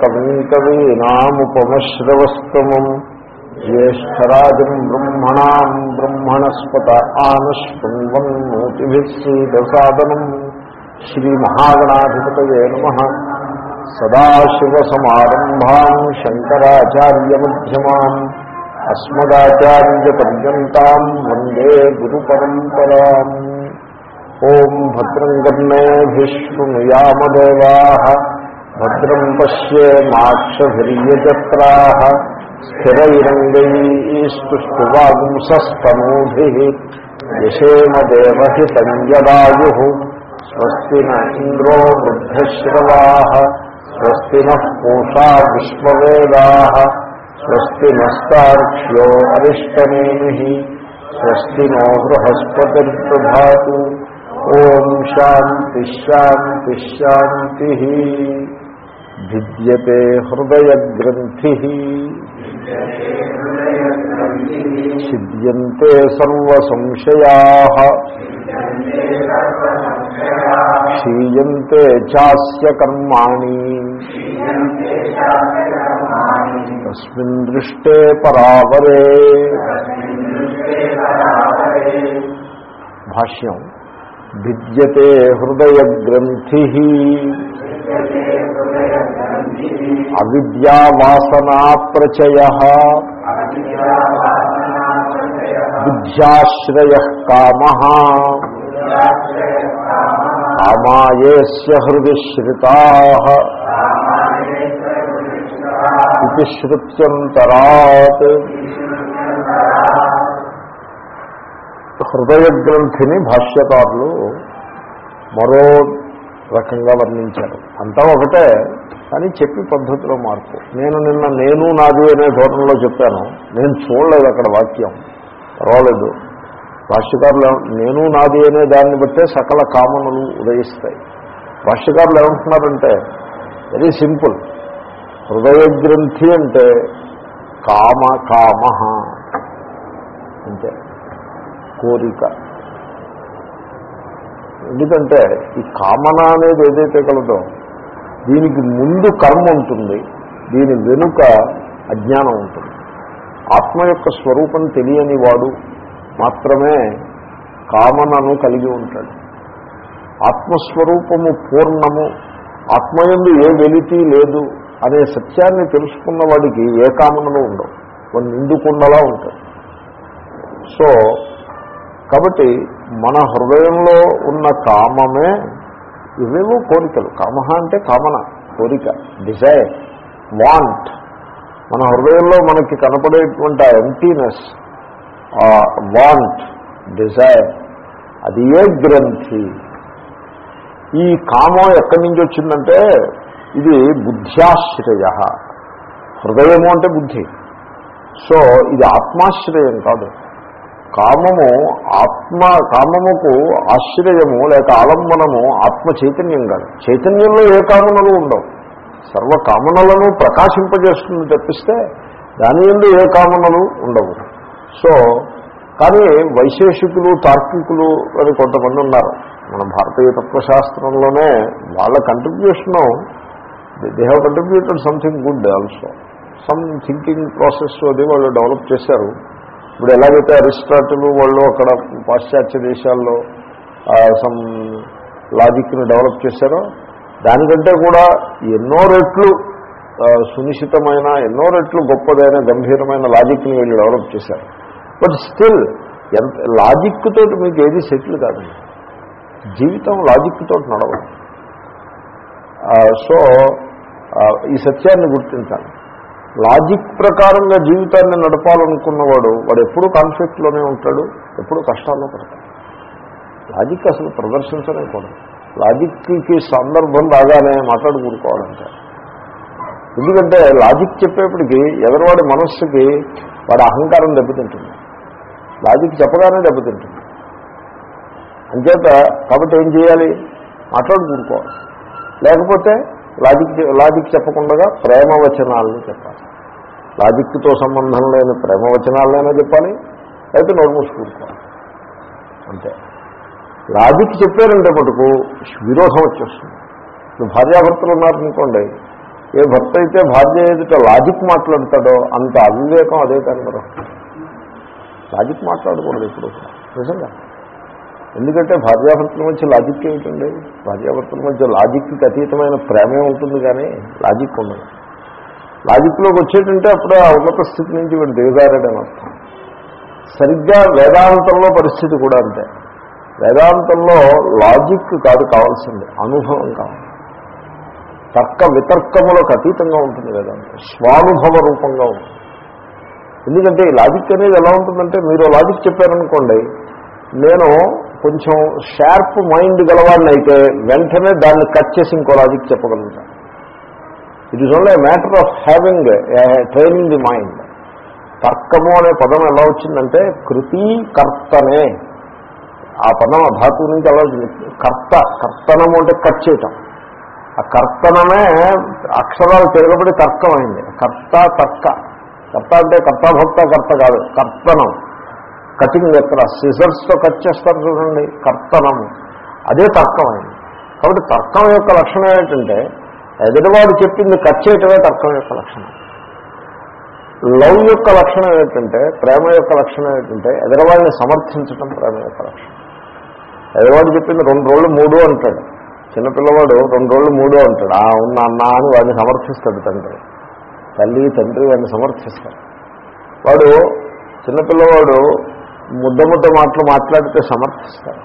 కవిం కవీనాముపమశ్రవస్తమం జ్యేష్టరాజం బ్రహ్మణాం బ్రహ్మణస్పత ఆనశృణ్వన్నోతిభిస్సీదసాదనం శ్రీమహాగణాధిపతయే నమ. సదాశివసమారంభాం శంకరాచార్యమ్యమాం అస్మదాచార్యపర్యంతం వందే గురు పరంపరా ఓం భద్రం కర్ణేభిష్ణుయామదేవా భద్రం పశ్యేమాక్షభిర్యజత్రా స్థిరైరంగైస్తువాగుంసస్తనూభి యశేమ దేవహితం యదాయు స్వస్తి న ఇంద్రో వృద్ధశ్రవా స్వస్తి న పూషా విశ్వవేదా స్వస్తి నస్తాక్ష్యో అరిష్టనేమి స్వస్తి నో బృహస్పతిర్దధాతు ఓం శాంతి శాంతి శాంతి భిద్యతే హృదయ గ్రంథి ఛిద్యంతే సర్వ సంశయా క్షీయంతే చాస్య కర్మాణి తస్మిన్ దృష్టే పరావరే భాష్యం భిద్యతే హృదయ గ్రంథి అవిద్యావాసనా ప్రచయ బుద్ధ్యాశ్రయ కామ. కామాయేస్య హృది శ్రితా ఇది శ్రుత్యంతరాత్ హృదయ గ్రంథిని భాష్యకారులు మరో రకంగా వర్ణించారు. అంతా ఒకటే కానీ చెప్పి పద్ధతిలో మార్పు. నేను నిన్న నేను నాది అనే ధోరణిలో చెప్పాను. నేను చూడలేదు అక్కడ వాక్యం. పర్వాలేదు. భాష్యకారులు నేను నాది అనే దాన్ని బట్టే సకల కామనులు ఉదయిస్తాయి. భాష్యకారులు ఏమంటున్నారంటే వెరీ సింపుల్. హృదయ గ్రంథి అంటే కామ కామ అంటే కోరిక. ఎందుకంటే ఈ కామన అనేది ఏదైతే కలదో దీనికి ముందు కర్మ ఉంటుంది దీని వెనుక అజ్ఞానం ఉంటుంది. ఆత్మ యొక్క స్వరూపం తెలియని వాడు మాత్రమే కామనను కలిగి ఉంటాడు. ఆత్మస్వరూపము పూర్ణము ఆత్మయందు ఏ వెలితి లేదు అనే సత్యాన్ని తెలుసుకున్న వాడికి ఏ కామనలు ఉండవు. వాడు నిండుకుండలా ఉంటాడు. సో కాబట్టి మన హృదయంలో ఉన్న కామమే ఇవేవో కోరికలు. కామ అంటే కామన కోరిక డిజైర్ వాంట్ మన హృదయంలో మనకి కనపడేటువంటి ఆ ఎంటీనెస్ ఆ వాంట్ డిజైర్ అది ఏ గ్రంథి? ఈ కామం ఎక్కడి నుంచి వచ్చిందంటే ఇది బుద్ధ్యాశ్రయ. హృదయము అంటే బుద్ధి. సో ఇది ఆత్మాశ్రయం కాదు. కామము ఆత్మ కామముకు ఆశ్రయము లేక ఆలంబనము ఆత్మ చైతన్యం కాదు. చైతన్యంలో ఏ కామనలు ఉండవు. సర్వ కామనలను ప్రకాశింపజేస్తుంది తప్పిస్తే దాని ఎందు ఏ కామనలు ఉండవు. సో కానీ వైశేషికులు తార్కికులు అని కొంతమంది ఉన్నారు. మన భారతీయ తత్వశాస్త్రంలోనే వాళ్ళ contribution they have contributed something good also some thinking process అది వాళ్ళు డెవలప్ చేశారు. ఇప్పుడు ఎలాగైతే అరిస్టాటిల్ వాళ్ళు అక్కడ పాశ్చాత్య దేశాల్లో సమ్ లాజిక్ని డెవలప్ చేశారో దానికంటే కూడా ఎన్నో రెట్లు సునిశ్చితమైన ఎన్నో రెట్లు గొప్పదైన గంభీరమైన లాజిక్ని వీళ్ళు డెవలప్ చేశారు. బట్ స్టిల్ ఎంత లాజిక్ తోటి మీకు ఏది సెటిల్ కాదండి. జీవితం లాజిక్ తోటి నడవదు. సో ఈ సత్యాన్ని గుర్తించాలి. లాజిక్ ప్రకారంగా జీవితాన్ని నడపాలనుకున్నవాడు వాడు ఎప్పుడూ కాన్ఫ్లిక్ట్లోనే ఉంటాడు ఎప్పుడూ కష్టాల్లో పడతాడు. లాజిక్ అసలు ప్రదర్శించనే కూడా. లాజిక్కి సందర్భం రాగానే మాట్లాడుకుంటుకోవాలంటే ఎందుకంటే లాజిక్ చెప్పేప్పటికీ ఎదరవాడి మనస్సుకి వాడి అహంకారం దెబ్బతింటుంది. లాజిక్ చెప్పగానే దెబ్బతింటుంది. అంచేత కాబట్టి ఏం చేయాలి? మాట్లాడు కూడుకోవాలి లేకపోతే లాజిక్ లాజిక్ చెప్పకుండా ప్రేమవచనాలని చెప్పాలి. లాజిక్తో సంబంధం లేని ప్రేమవచనాలైనా చెప్పాలి అయితే నోరు మూసుకుంటాం అంతే. లాజిక్ చెప్పారంటే మటుకు విరోధం వచ్చేస్తుంది. ఇప్పుడు భార్యాభర్తలు ఉన్నారనుకోండి ఏ భర్త అయితే భార్య ఎదుట లాజిక్ మాట్లాడతాడో అంత అవివేకం అదే కనుక లాజిక్ మాట్లాడకూడదు ఇప్పుడు నిజంగా. ఎందుకంటే భార్యాభర్తల మధ్య లాజిక్ ఏమిటండి? భార్యాభర్తల మధ్య లాజిక్కి అతీతమైన ప్రేమే ఉంటుంది కానీ లాజిక్ ఉండదు. లాజిక్లోకి వచ్చేటంటే అప్పుడే ఆ ఉన్నత స్థితి నుంచి వీడు దిగజారాడని అర్థం. సరిగ్గా వేదాంతంలో పరిస్థితి కూడా అంతే. వేదాంతంలో లాజిక్ కాదు కావాల్సింది అనుభవం కావాలి. తర్క వితర్కములకు అతీతంగా ఉంటుంది వేదాంతం. స్వానుభవ రూపంగా ఉంటుంది. ఎందుకంటే ఈ లాజిక్ అనేది ఎలా ఉంటుందంటే మీరు లాజిక్ చెప్పారనుకోండి నేను కొంచెం షార్ప్ మైండ్ గలవాడిని అయితే వెంటనే దాన్ని కట్ చేసి ఇంకో లాజిక్ చెప్పగలుగుతాను it is only matter of having training the mind తర్కము అనే పదం ఎలా వచ్చిందంటే కృతి కర్తనే. ఆ పదం ఆ ధాతువు నుంచి అలా వచ్చింది? కర్త కర్తనము అంటే కట్ చేయటం. ఆ కర్తనమే అక్షరాలు తిరగబడి తర్కమైంది. కర్త తర్క. కర్త అంటే కర్తాభక్త కర్త కాదు కర్తనం. కటింగ్ ఎక్కడ సిజర్స్తో కట్ చేస్తారు చూడండి కర్తనము. అదే తర్కమైంది. కాబట్టి తర్కం యొక్క లక్షణం ఏంటంటే ఎదుటివాడు చెప్పింది కట్ చేయటమే తర్కం యొక్క లక్షణం. లవ్ యొక్క లక్షణం ఏంటంటే ప్రేమ యొక్క లక్షణం ఏంటంటే ఎదరవాడిని సమర్థించడం ప్రేమ యొక్క లక్షణం. ఎదరవాడు చెప్పింది రెండు రోజులు మూడు అంటాడు. చిన్నపిల్లవాడు రెండు రోజులు మూడు అంటాడు. ఆ ఉన్న అన్న అని వాడిని సమర్థిస్తాడు తండ్రి. తల్లి తండ్రి వాడిని సమర్థిస్తాడు వాడు చిన్నపిల్లవాడు ముద్ద ముద్ద మాటలు మాట్లాడితే సమర్థిస్తారు.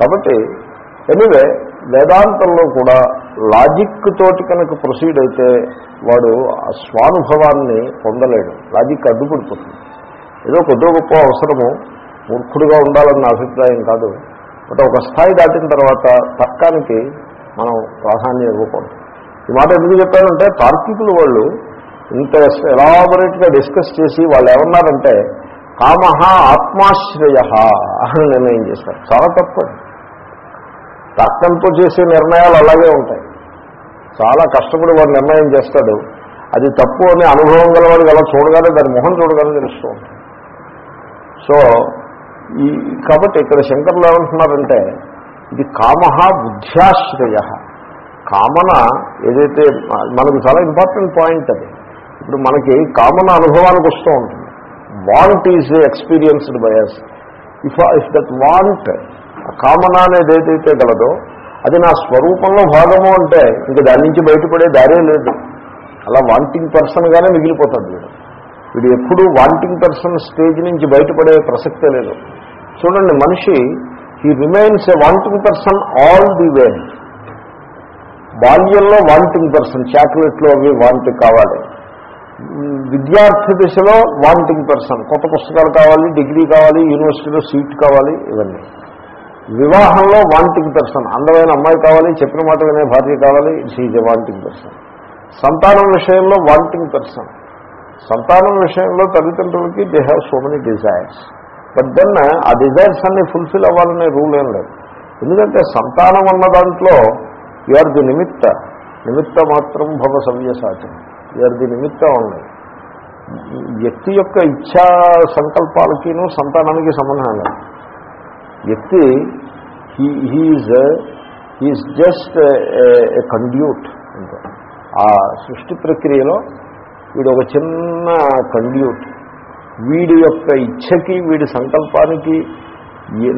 కాబట్టి ఎనివే వేదాంతంలో కూడా లాజిక్ తోటి కనుక ప్రొసీడ్ అయితే వాడు ఆ స్వానుభవాన్ని పొందలేడు. లాజిక్ అడ్డుపడిపోతుంది. ఏదో కొద్దో గొప్ప అవసరము మూర్ఖుడిగా ఉండాలన్న అభిప్రాయం కాదు. బట్ ఒక స్థాయి దాటిన తర్వాత తర్కానికి మనం ప్రాధాన్యం ఇవ్వకూడదు. ఈ మాట ఎందుకు చెప్పానంటే తార్కికులు వాళ్ళు ఇంత ఎలాబొరేట్గా డిస్కస్ చేసి వాళ్ళు ఏమన్నారంటే కామ ఆత్మాశ్రయ అని నిర్ణయం చేశారు. చాలా తప్పదు తర్కంతో చేసే నిర్ణయాలు అలాగే ఉంటాయి. చాలా కష్టపడి వాడు నిర్ణయం చేస్తాడు. అది తప్పు అని అనుభవం గలవాడికి అలా చూడగానే దాని మొహం చూడగానే తెలుస్తూ సో ఈ కాబట్టి ఇక్కడ శంకర్లు ఏమంటున్నారంటే ఇది కామహ బుద్ధ్యాశ్రయ. కామన ఏదైతే మనకు చాలా ఇంపార్టెంట్ పాయింట్ అది. ఇప్పుడు మనకి కామన అనుభవానికి వస్తూ ఉంటుంది. Want is experienced by us if if that want కామన అనేది ఏదైతే గలదో అది నా స్వరూపంలో భాగము అంటే ఇంక దాని నుంచి బయటపడే దారే లేదు. అలా వాంటింగ్ పర్సన్గానే మిగిలిపోతాడు వీడు. వీడు ఎప్పుడూ వాంటింగ్ పర్సన్ స్టేజ్ నుంచి బయటపడే ప్రసక్తే లేదు. చూడండి మనిషి he remains a wanting person all the way బాల్యంలో వాంటింగ్ పర్సన్ చాక్లెట్లు అవి వాంట్ కావాలి. విద్యార్థి దశలో వాంటింగ్ పర్సన్ కొత్త పుస్తకాలు కావాలి డిగ్రీ కావాలి యూనివర్సిటీలో సీట్ కావాలి ఇవన్నీ. వివాహంలో వాంటింగ్ పర్సన్ అందమైన అమ్మాయి కావాలి చెప్పిన మాట వినే భార్య కావాలి it's is a wanting person. సంతానం విషయంలో వాంటింగ్ పర్సన్. సంతానం విషయంలో తల్లిదండ్రులకి they have so many desires but then ఆ డిజైర్స్ అన్ని ఫుల్ఫిల్ అవ్వాలనే రూల్ ఏం లేదు. ఎందుకంటే సంతానం అన్న దాంట్లో ఆర్ ది నిమిత్త నిమిత్త మాత్రం భవ సవ్యసాచనం. వీఆర్ ది నిమిత్తం ఉన్నాయి వ్యక్తి యొక్క ఇచ్ఛా సంకల్పాలకిను సంతానానికి సంబంధం లేదు. వ్యక్తి he he's he is just a conduit అంటే ఆ సృష్టి ప్రక్రియలో వీడు ఒక చిన్న కండ్యూట్ వీడి యొక్క ఇచ్ఛకి వీడి సంకల్పానికి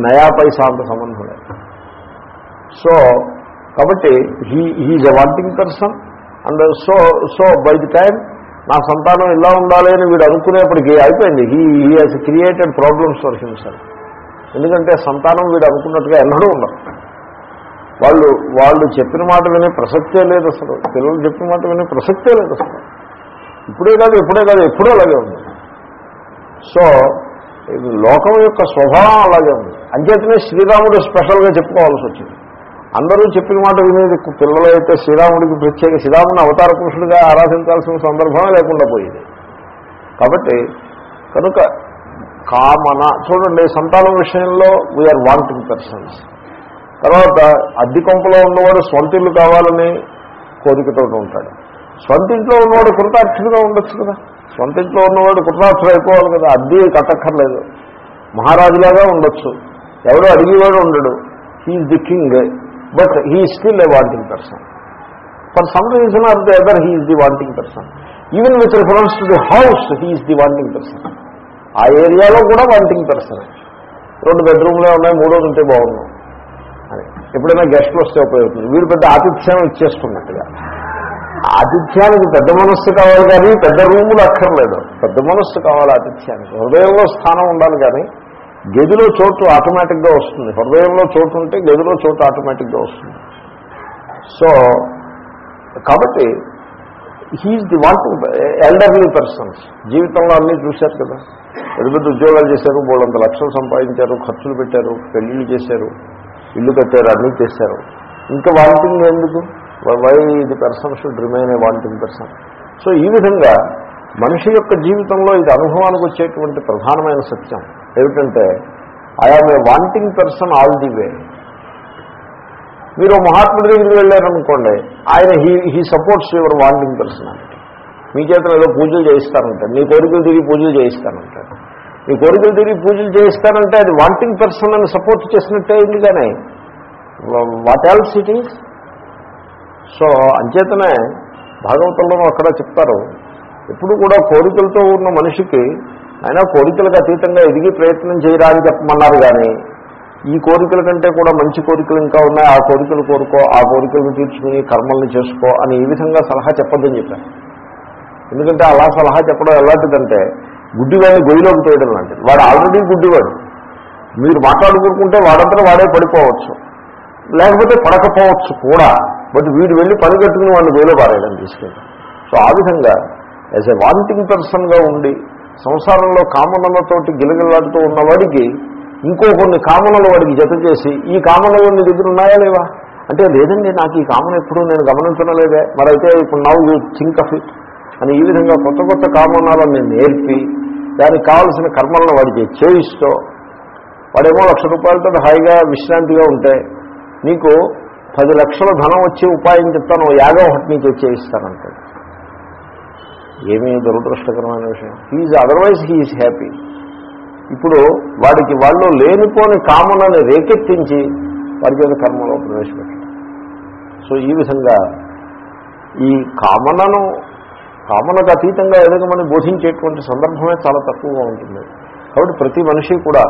నయా పైసా అంత సంబంధం లేదు. సో కాబట్టి he he's a wanting person and so so by the time నా సంతానం ఇలా ఉండాలి అని వీడు అనుకునేప్పటికీ అయిపోయింది. He he has created problems for himself ఎందుకంటే సంతానం వీడు అనుకున్నట్టుగా ఎన్నడూ ఉండదు. వాళ్ళు వాళ్ళు చెప్పిన మాట వినే ప్రసక్తే లేదు అసలు. పిల్లలు చెప్పిన మాట వినే ప్రసక్తే లేదు అసలు. ఇప్పుడే కాదు ఇప్పుడే కాదు ఎప్పుడూ అలాగే ఉంది. సో లోకం యొక్క స్వభావం అలాగే ఉంది. అంచేతనే శ్రీరాముడు స్పెషల్గా చెప్పుకోవాల్సి వచ్చింది. అందరూ చెప్పిన మాట వినేది పిల్లలు అయితే శ్రీరాముడికి ప్రత్యేక శ్రీరాముని అవతార పురుషుడిగా ఆరాధించాల్సిన సందర్భమే లేకుండా పోయింది. కాబట్టి కనుక కామన చూడండి సంతానం విషయంలో వీఆర్ వాంటింగ్ పర్సన్స్ తర్వాత అద్దె కొంపలో ఉన్నవాడు స్వంత ఇల్లు కావాలని కోరికతో ఉంటాడు. స్వంత ఇంట్లో ఉన్నవాడు కృతార్థుడుగా ఉండొచ్చు కదా. స్వంత ఇంట్లో ఉన్నవాడు కృతార్థుడు అయిపోవాలి కదా. అద్దె కట్టక్కర్లేదు. మహారాజులాగా ఉండొచ్చు. ఎవడో అడిగేవాడు ఉండడు. He is the king but he still a wanting person. For some reason or the other he is the wanting person. Even with reference to the house he is the wanting person ఆ ఏరియాలో కూడా wanting person రెండు బెడ్రూమ్లే ఉన్నాయి మూడోది ఉంటే బాగున్నాం అని ఎప్పుడైనా గెస్ట్లు వస్తే ఉపయోగపడుతుంది. వీడు పెద్ద ఆతిథ్యం ఇచ్చేస్తున్నట్టుగా. ఆతిథ్యానికి పెద్ద మనస్సు కావాలి కానీ పెద్ద రూములు అక్కర్లేదు. పెద్ద మనస్సు కావాలి ఆతిథ్యానికి. హృదయంలో స్థానం ఉండాలి కానీ గదిలో చోటు ఆటోమేటిక్గా వస్తుంది. హృదయంలో చోటు ఉంటే గదిలో చోటు ఆటోమేటిక్గా వస్తుంది. సో కాబట్టి he is the wanting elderly persons జీవితంలో అన్నీ చూశారు కదా. పెద్ద పెద్ద ఉద్యోగాలు చేశారు బోళ్ళంత లక్షలు సంపాదించారు ఖర్చులు పెట్టారు పెళ్ళిళ్ళు చేశారు ఇల్లు కట్టారు అన్నీ చేశారు. ఇంకా వాంటింగ్ ఎందుకు? Why the person should remain a wanting person so ఈ విధంగా మనిషి యొక్క జీవితంలో ఇది అనుభవానికి వచ్చేటువంటి ప్రధానమైన సత్యం. ఏమిటంటే I am a wanting person all the way మీరు మహాత్ముడి దగ్గరికి వెళ్ళారనుకోండి ఆయన he he supports your wanting personality మీ చేత ఏదో పూజలు చేయిస్తానంటాడు నీ కోరికలు తిరిగి పూజలు చేయిస్తానంటాడు నీ కోరికలు తిరిగి పూజలు చేయిస్తానంటే అది వాంటింగ్ పర్సన్ అని సపోర్ట్ చేసినట్టే అయింది కానీ what else it is so అంచేతనే భాగవతంలో అక్కడ చెప్తారు ఎప్పుడు కూడా కోరికలతో ఉన్న మనిషికి అయినా కోరికలకు అతీతంగా ఎదిగి ప్రయత్నం చేయరా అని చెప్పమన్నారు కానీ ఈ కోరికల కంటే కూడా మంచి కోరికలు ఇంకా ఉన్నాయి. ఆ కోరికలు కోరుకో ఆ కోరికలను తీర్చుకుని కర్మల్ని చేసుకో అని ఈ విధంగా సలహా చెప్పొద్దని చెప్పారు. ఎందుకంటే అలా సలహా చెప్పడం ఎలాంటిదంటే గుడ్డివాడిని గొయ్యిలోకి తోయడం లాంటిది. వాడు ఆల్రెడీ గుడ్డివాడు. మీరు మాట్లాడుకుంటే వాడంతా వాడే పడిపోవచ్చు. లేకపోతే పడకపోవచ్చు కూడా. బట్ వీడు వెళ్ళి పని కట్టుకుని వాడిని గొయ్యిలో పారేయడం తీసుకెళ్ళి సో ఆ విధంగా యాజ్ ఎ వాంటింగ్ పర్సన్గా ఉండి సంసారంలో కామనలతోటి గిలగిలాడుతూ ఉన్నవాడికి ఇంకో కొన్ని కామనలు వాడికి జత చేసి ఈ కామనలు నీ దగ్గర ఉన్నాయా లేవా? అంటే లేదండి నాకు ఈ కామన ఎప్పుడూ నేను గమనించలేదే మరైతే ఇప్పుడు నవ్వు యూ థింక్ ఆఫ్ ఇట్ అని ఈ విధంగా కొత్త కొత్త కామనాలను నేర్పి దానికి కావలసిన కర్మలను వాడికి చేయిస్తూ వాడేమో లక్ష రూపాయలతో హాయిగా విశ్రాంతిగా ఉంటే నీకు పది లక్షల ధనం వచ్చి ఉపాయం చెప్తాను యాగం ఒకటి నీకు చేయిస్తానంటాడు. ఏమీ దురదృష్టకరమైన విషయం. హీఈ్ అదర్వైజ్ హీఈస్ హ్యాపీ ఇప్పుడు వాడికి వాళ్ళు లేనిపోని కామనని రేకెత్తించి వాడికి ఏదో కర్మలో ప్రవేశపెట్టారు. సో ఈ విధంగా ఈ కామనను కామనకు అతీతంగా ఎదగమని బోధించేటువంటి సందర్భమే చాలా తక్కువగా ఉంటుంది. కాబట్టి ప్రతి మనిషి కూడా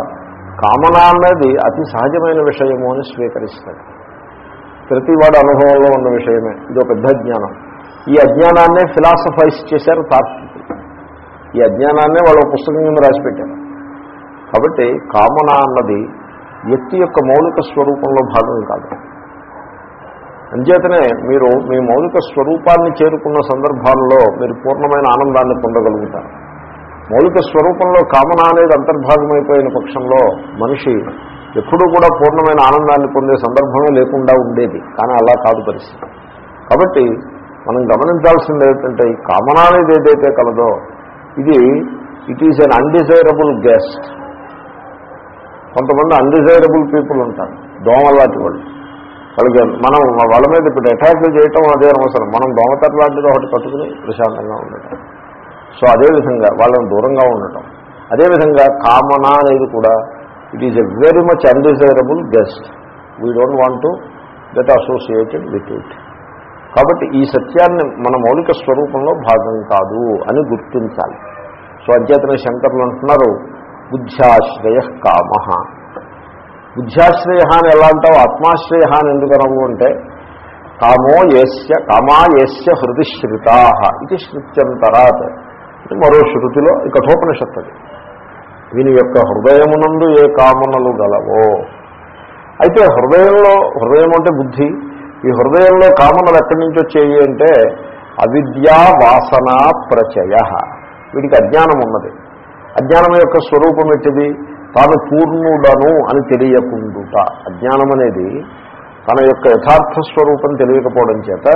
కామన అన్నది అతి సహజమైన విషయము అని స్వీకరిస్తాడు. ప్రతి వాడు అనుభవంలో ఉన్న విషయమే. ఇది ఒక పెద్ద జ్ఞానం. ఈ అజ్ఞానాన్నే ఫిలాసఫైజ్ చేశారు తార్కికులు. ఈ అజ్ఞానాన్నే వాళ్ళు పుస్తకం కింద రాసిపెట్టారు. కాబట్టి కామన అన్నది వ్యక్తి యొక్క మౌలిక స్వరూపంలో భాగం కాదు. అంచేతనే మీరు మీ మౌలిక స్వరూపాన్ని చేరుకున్న సందర్భాల్లో మీరు పూర్ణమైన ఆనందాన్ని పొందగలుగుతారు. మౌలిక స్వరూపంలో కామన అనేది అంతర్భాగమైపోయిన పక్షంలో మనిషి ఎప్పుడూ కూడా పూర్ణమైన ఆనందాన్ని పొందే సందర్భమే లేకుండా ఉండేది. కానీ అలా కాదు పరిస్థితి. కాబట్టి మనం గమనించాల్సింది ఏమిటంటే ఈ కామన అనేది ఏదైతే కలదో ఇది it is un undesirable guest కొంతమంది అన్డిజైరబుల్ పీపుల్ ఉంటారు. దోమలాంటి వాళ్ళు. వాళ్ళకి మనం వాళ్ళ మీద ఇప్పుడు అటాక్లు చేయటం అదే అవసరం. మనం దోమతర లాంటిది ఒకటి పట్టుకుని ప్రశాంతంగా ఉండటం. సో అదేవిధంగా వాళ్ళని దూరంగా ఉండటం. అదేవిధంగా కామన అనేది కూడా it is a very much undesirable guest we don't want to get associated with it కాబట్టి ఈ సత్యాన్ని మన మౌలిక స్వరూపంలో భాగం కాదు అని గుర్తించాలి. సో అధ్యతన శంకర్లు అంటున్నారు బుద్ధ్యాశ్రయ కామ. బుద్ధ్యాశ్రయ అని ఎలా అంటావు? ఆత్మాశ్రయ అని ఎందుకు అనవు అంటే కామో యస్య కామా యస్య హృది శ్రుతా ఇది శృత్యంతరాత్. మరో శృతిలో ఈ కఠోపనిషత్తు దీని వీని యొక్క హృదయమునందు ఏ కామనలు గలవో. అయితే హృదయంలో హృదయం అంటే బుద్ధి. ఈ హృదయంలో కామనలు ఎక్కడి నుంచి వచ్చాయి అంటే అవిద్యా వాసన ప్రచయ. వీడికి అజ్ఞానం ఉన్నది. అజ్ఞానం యొక్క స్వరూపం ఎట్టిది తాను పూర్ణుడను అని తెలియకుండుట. అజ్ఞానం అనేది తన యొక్క యథార్థ స్వరూపం తెలియకపోవడం చేత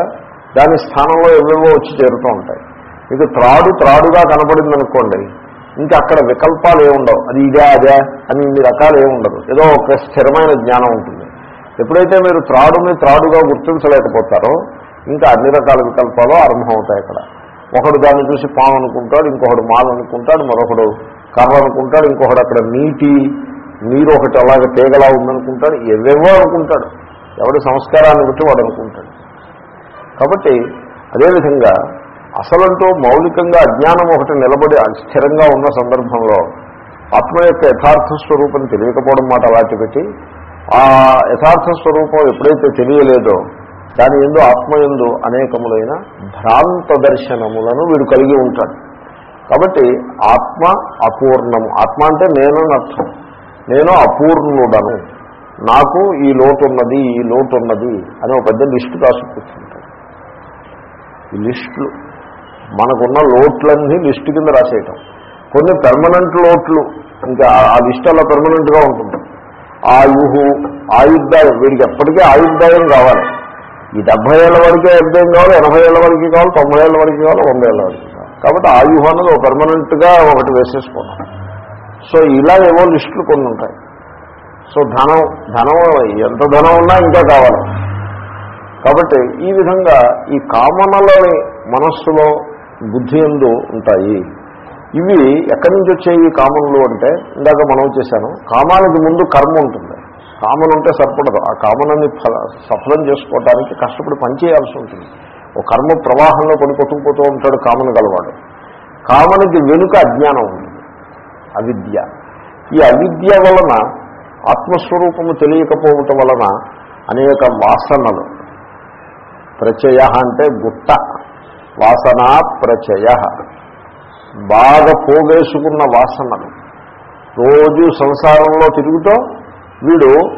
దాని స్థానంలో ఎవేవో వచ్చి చేరుతూ ఉంటాయి. మీకు త్రాడు త్రాడుగా కనపడింది అనుకోండి ఇంకా అక్కడ వికల్పాలు ఏముండవు? అది ఇదే అదే అని ఇన్ని రకాలు ఏముండదు. ఏదో ఒక స్థిరమైన జ్ఞానం ఉంటుంది. ఎప్పుడైతే మీరు త్రాడుని త్రాడుగా గుర్తించలేకపోతారో ఇంకా అన్ని రకాల వికల్పాలు ఆరంభమవుతాయి అక్కడ. ఒకడు దాన్ని చూసి పాము అనుకుంటాడు ఇంకొకడు మాలు అనుకుంటాడు మరొకడు కర్ర అనుకుంటాడు ఇంకొకడు అక్కడ నీటి నీరు ఒకటి అలాగే తీగలా ఉందనుకుంటాడు ఎవేవో అనుకుంటాడు. ఎవడి సంస్కారాన్ని బట్టి వాడు అనుకుంటాడు. కాబట్టి అదేవిధంగా అసలంటూ మౌలికంగా అజ్ఞానం ఒకటి నిలబడి స్థిరంగా ఉన్న సందర్భంలో ఆత్మ యొక్క యథార్థ స్వరూపం తెలియకపోవడం మాట అలాంటి పెట్టి ఆ యథార్థ స్వరూపం ఎప్పుడైతే తెలియలేదో దాని ఎందు ఆత్మ ఎందు అనేకములైన భ్రాంత దర్శనములను వీడు కలిగి ఉంటాడు. కాబట్టి ఆత్మ అపూర్ణము. ఆత్మ అంటే నేను అర్థం. నేను అపూర్ణుడను. నాకు ఈ లోటున్నది ఈ లోటున్నది అని ఒక పెద్ద లిస్టు రాసి కూర్చుంటాడు ఈ లిస్టులు. మనకున్న లోట్లన్నీ లిస్టు కింద రాసేయటం. కొన్ని పెర్మనెంట్ లోట్లు. ఇంకా ఆ లిస్ట్ అలా పెర్మనెంట్గా ఉంటుంది ఆయుహు ఆయుర్దాయం వీడికి ఎప్పటికీ ఆయుర్దాయం కావాలి ఈ డెబ్బై ఏళ్ళ వరకే అర్థం కావాలి? ఎనభై ఏళ్ళ వరకు కావాలి? తొంభై ఏళ్ళ వరకు కావాలి? వంద ఏళ్ళ వరకు కావాలి. కాబట్టి ఆయుహు అన్నది ఒక పర్మనెంట్గా ఒకటి వేసేసుకోవడం. సో ఇలా ఏవో లిస్టులు కొన్ని ఉంటాయి. సో ధనం ధనం ఎంత ధనం ఉన్నా ఇంకా కావాలి. కాబట్టి ఈ విధంగా ఈ కామనలని మనస్సులో బుద్ధి ఎందు ఉంటాయి. ఇవి ఎక్కడి నుంచి వచ్చాయి ఈ కామనలు అంటే ఇందాక మనం చేశాను కామానికి ముందు కర్మ ఉంటుంది. కామన్ ఉంటే సరిపడదు. ఆ కామనని ఫల సఫలం చేసుకోవడానికి కష్టపడి పనిచేయాల్సి ఉంటుంది. ఓ కర్మ ప్రవాహంలో పడి కొట్టుకుపోతూ ఉంటాడు కామన గలవాడు. కామనికి వెనుక అజ్ఞానం ఉంది. అవిద్య. ఈ అవిద్య వలన ఆత్మస్వరూపము తెలియకపోవటం వలన అనేక వాసనలు. ప్రచయ అంటే గుట్ట. వాసనా ప్రచయ బాగా పోగేసుకున్న వాసనలు రోజు సంసారంలో తిరుగుతూ వీడు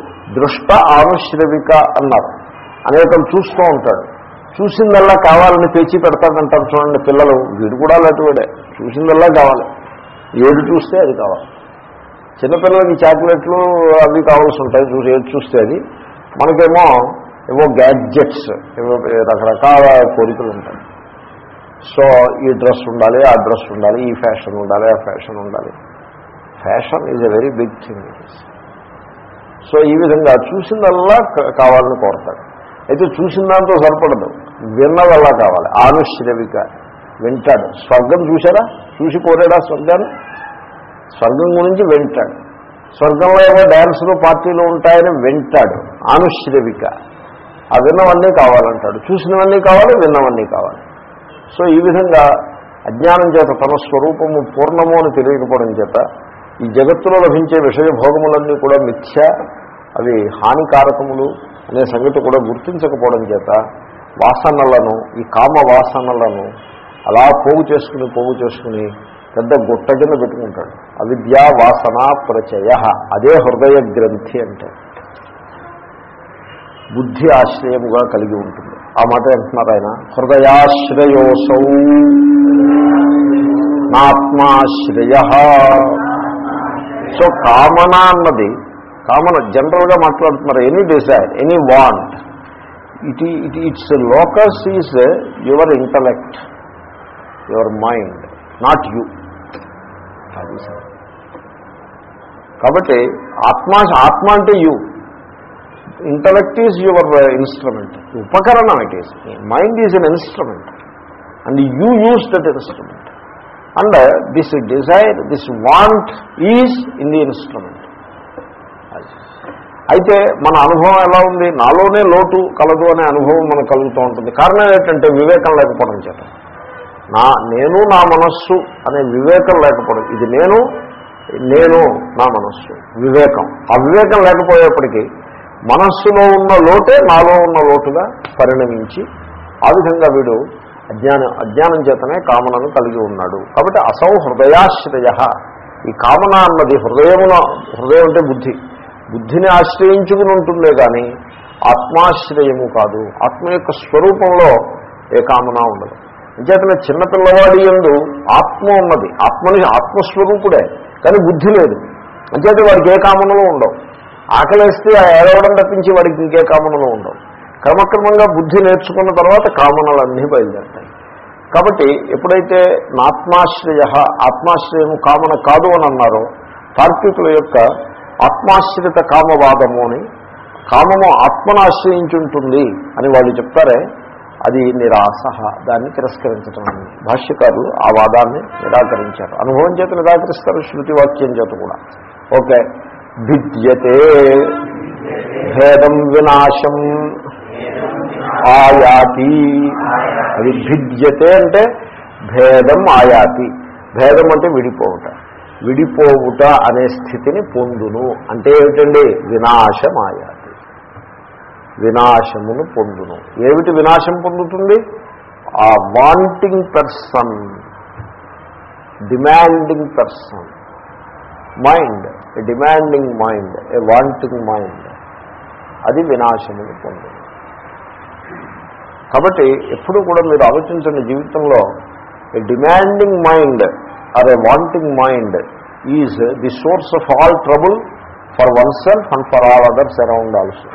దృష్ట ఆనుశ్రవిక అన్నారు. అనేకం చూస్తూ ఉంటాడు చూసిందల్లా కావాలని తెచ్చి పెడతాడంటారు చూడండి పిల్లలు. వీడు కూడా అలాంటివాడే. చూసిందల్లా కావాలి. ఏది చూస్తే అది కావాలి. చిన్నపిల్లలకి చాక్లెట్లు అవి కావాల్సి ఉంటాయి. చూసి ఏది చూస్తే అది. మనకేమో ఏవో గ్యాడ్జెట్స్ ఏవో రకరకాల కోరికలు ఉంటాయి. సో ఈ డ్రెస్ ఉండాలి ఆ డ్రెస్ ఉండాలి ఈ ఫ్యాషన్ ఉండాలి ఆ ఫ్యాషన్ ఉండాలి. Fashion is a very big thing so ఈ విధంగా చూసిందల్లా కావాలని కోరతాడు అయితే చూసిన దాంతో సరిపడదు. విన్నదల్లా కావాలి. ఆనుశ్రవిక. వింటాడు. స్వర్గం చూసారా చూసి కోరాడా స్వర్గాన్ని? స్వర్గం గురించి వింటాడు. స్వర్గంలో ఏమో డ్యాన్సులు పార్టీలు ఉంటాయని వింటాడు. ఆనుశ్రవిక. ఆ విన్నవన్నీ కావాలంటాడు. చూసినవన్నీ కావాలి విన్నవన్నీ కావాలి. సో ఈ విధంగా అజ్ఞానం చేత తన స్వరూపము పూర్ణము అని తెలియకపోవడం చేత ఈ జగత్తులో లభించే విషయభోగములన్నీ కూడా మిథ్య అవి హానికారకములు అనే సంగతి కూడా గుర్తించకపోవడం చేత వాసనలను ఈ కామ వాసనలను అలా పోగు చేసుకుని పోగు చేసుకుని పెద్ద గుట్ట కింద పెట్టుకుంటాడు. అవిద్యా వాసన ప్రచయ అదే హృదయ గ్రంథి అంటే. బుద్ధి ఆశ్రయముగా కలిగి ఉంటుంది. ఆ మాట అంటున్నారు ఆయన. హృదయాశ్రయోసౌ. నాత్మాశ్రయ. సో కామన అన్నది కామన జనరల్గా మాట్లాడుతున్నారు any desire any want. It it it's locus is your intellect your mind not you. అది సార్. కాబట్టి ఆత్మ ఆత్మ అంటే you. Intellect is your instrument ఉపకరణం it is mind is an instrument and you use that instrument and this desire this want is in the instrument అయితే మన అనుభవం ఎలా ఉంది? నాలోనే లోటు కలదు అనే అనుభవం మనకు కలుగుతూ ఉంటుంది. కారణం ఏంటంటే వివేకం లేకపోవడం చేత. నా నేను నా మనస్సు అనే వివేకం లేకపోవడం. ఇది నేను నేను నా మనస్సు. వివేకం. ఆ లేకపోయేప్పటికీ మనస్సులో ఉన్న లోటే నాలో ఉన్న లోటుగా పరిణమించి ఆ విధంగా వీడు అజ్ఞానం అజ్ఞానం చేతనే కామనను కలిగి ఉన్నాడు. కాబట్టి అసౌ హృదయాశ్రయ. ఈ కామన అన్నది హృదయమున హృదయం అంటే బుద్ధి. బుద్ధిని ఆశ్రయించుకుని ఉంటుందే కానీ ఆత్మాశ్రయము కాదు. ఆత్మ యొక్క స్వరూపంలో ఏ కామన ఉండదు. అంచేతనే చిన్నపిల్లవాడి ఎందు ఆత్మ ఉన్నది. ఆత్మని ఆత్మస్వరూపుడే కానీ బుద్ధి లేదు. అంచేత వాడికి ఏ కామనలు ఉండవు. ఆకలేస్తే ఆ ఏడవడం తప్పించి వాడికి ఇంకే కామనలు ఉండవు. క్రమక్రమంగా బుద్ధి నేర్చుకున్న తర్వాత కామనలన్నీ బయలుదేరుతాయి. కాబట్టి ఎప్పుడైతే నాత్మాశ్రయ ఆత్మాశ్రయము కామన కాదు అని అన్నారో తార్కికుల యొక్క ఆత్మాశ్రిత కామవాదము అని కామము ఆత్మను ఆశ్రయించుంటుంది అని వాళ్ళు చెప్తారే అది నిరాశ దాన్ని తిరస్కరించడం భాష్యకారులు ఆ వాదాన్ని నిరాకరించారు. అనుభవం చేత నిరాకరిస్తారు శృతి వాక్యం చేత కూడా. ఓకే. భిద్యతే భేదం వినాశం ఆయాతి అది భిద్యతే అంటే భేదం ఆయాతి భేదం అంటే విడిపోవుట। విడిపోవుట అనే స్థితిని పొందును. అంటే ఏమిటండి? వినాశం ఆయాతి. వినాశమును పొందును. ఏమిటి వినాశం పొందుతుంది? ఆ wanting person demanding person mind a demanding mind a wanting mind అది వినాశమును పొందును కాబట్టి ఎప్పుడు కూడా మీరు ఆలోచించండి జీవితంలో a demanding mind or a wanting mind is the source of all trouble for oneself and for all others around also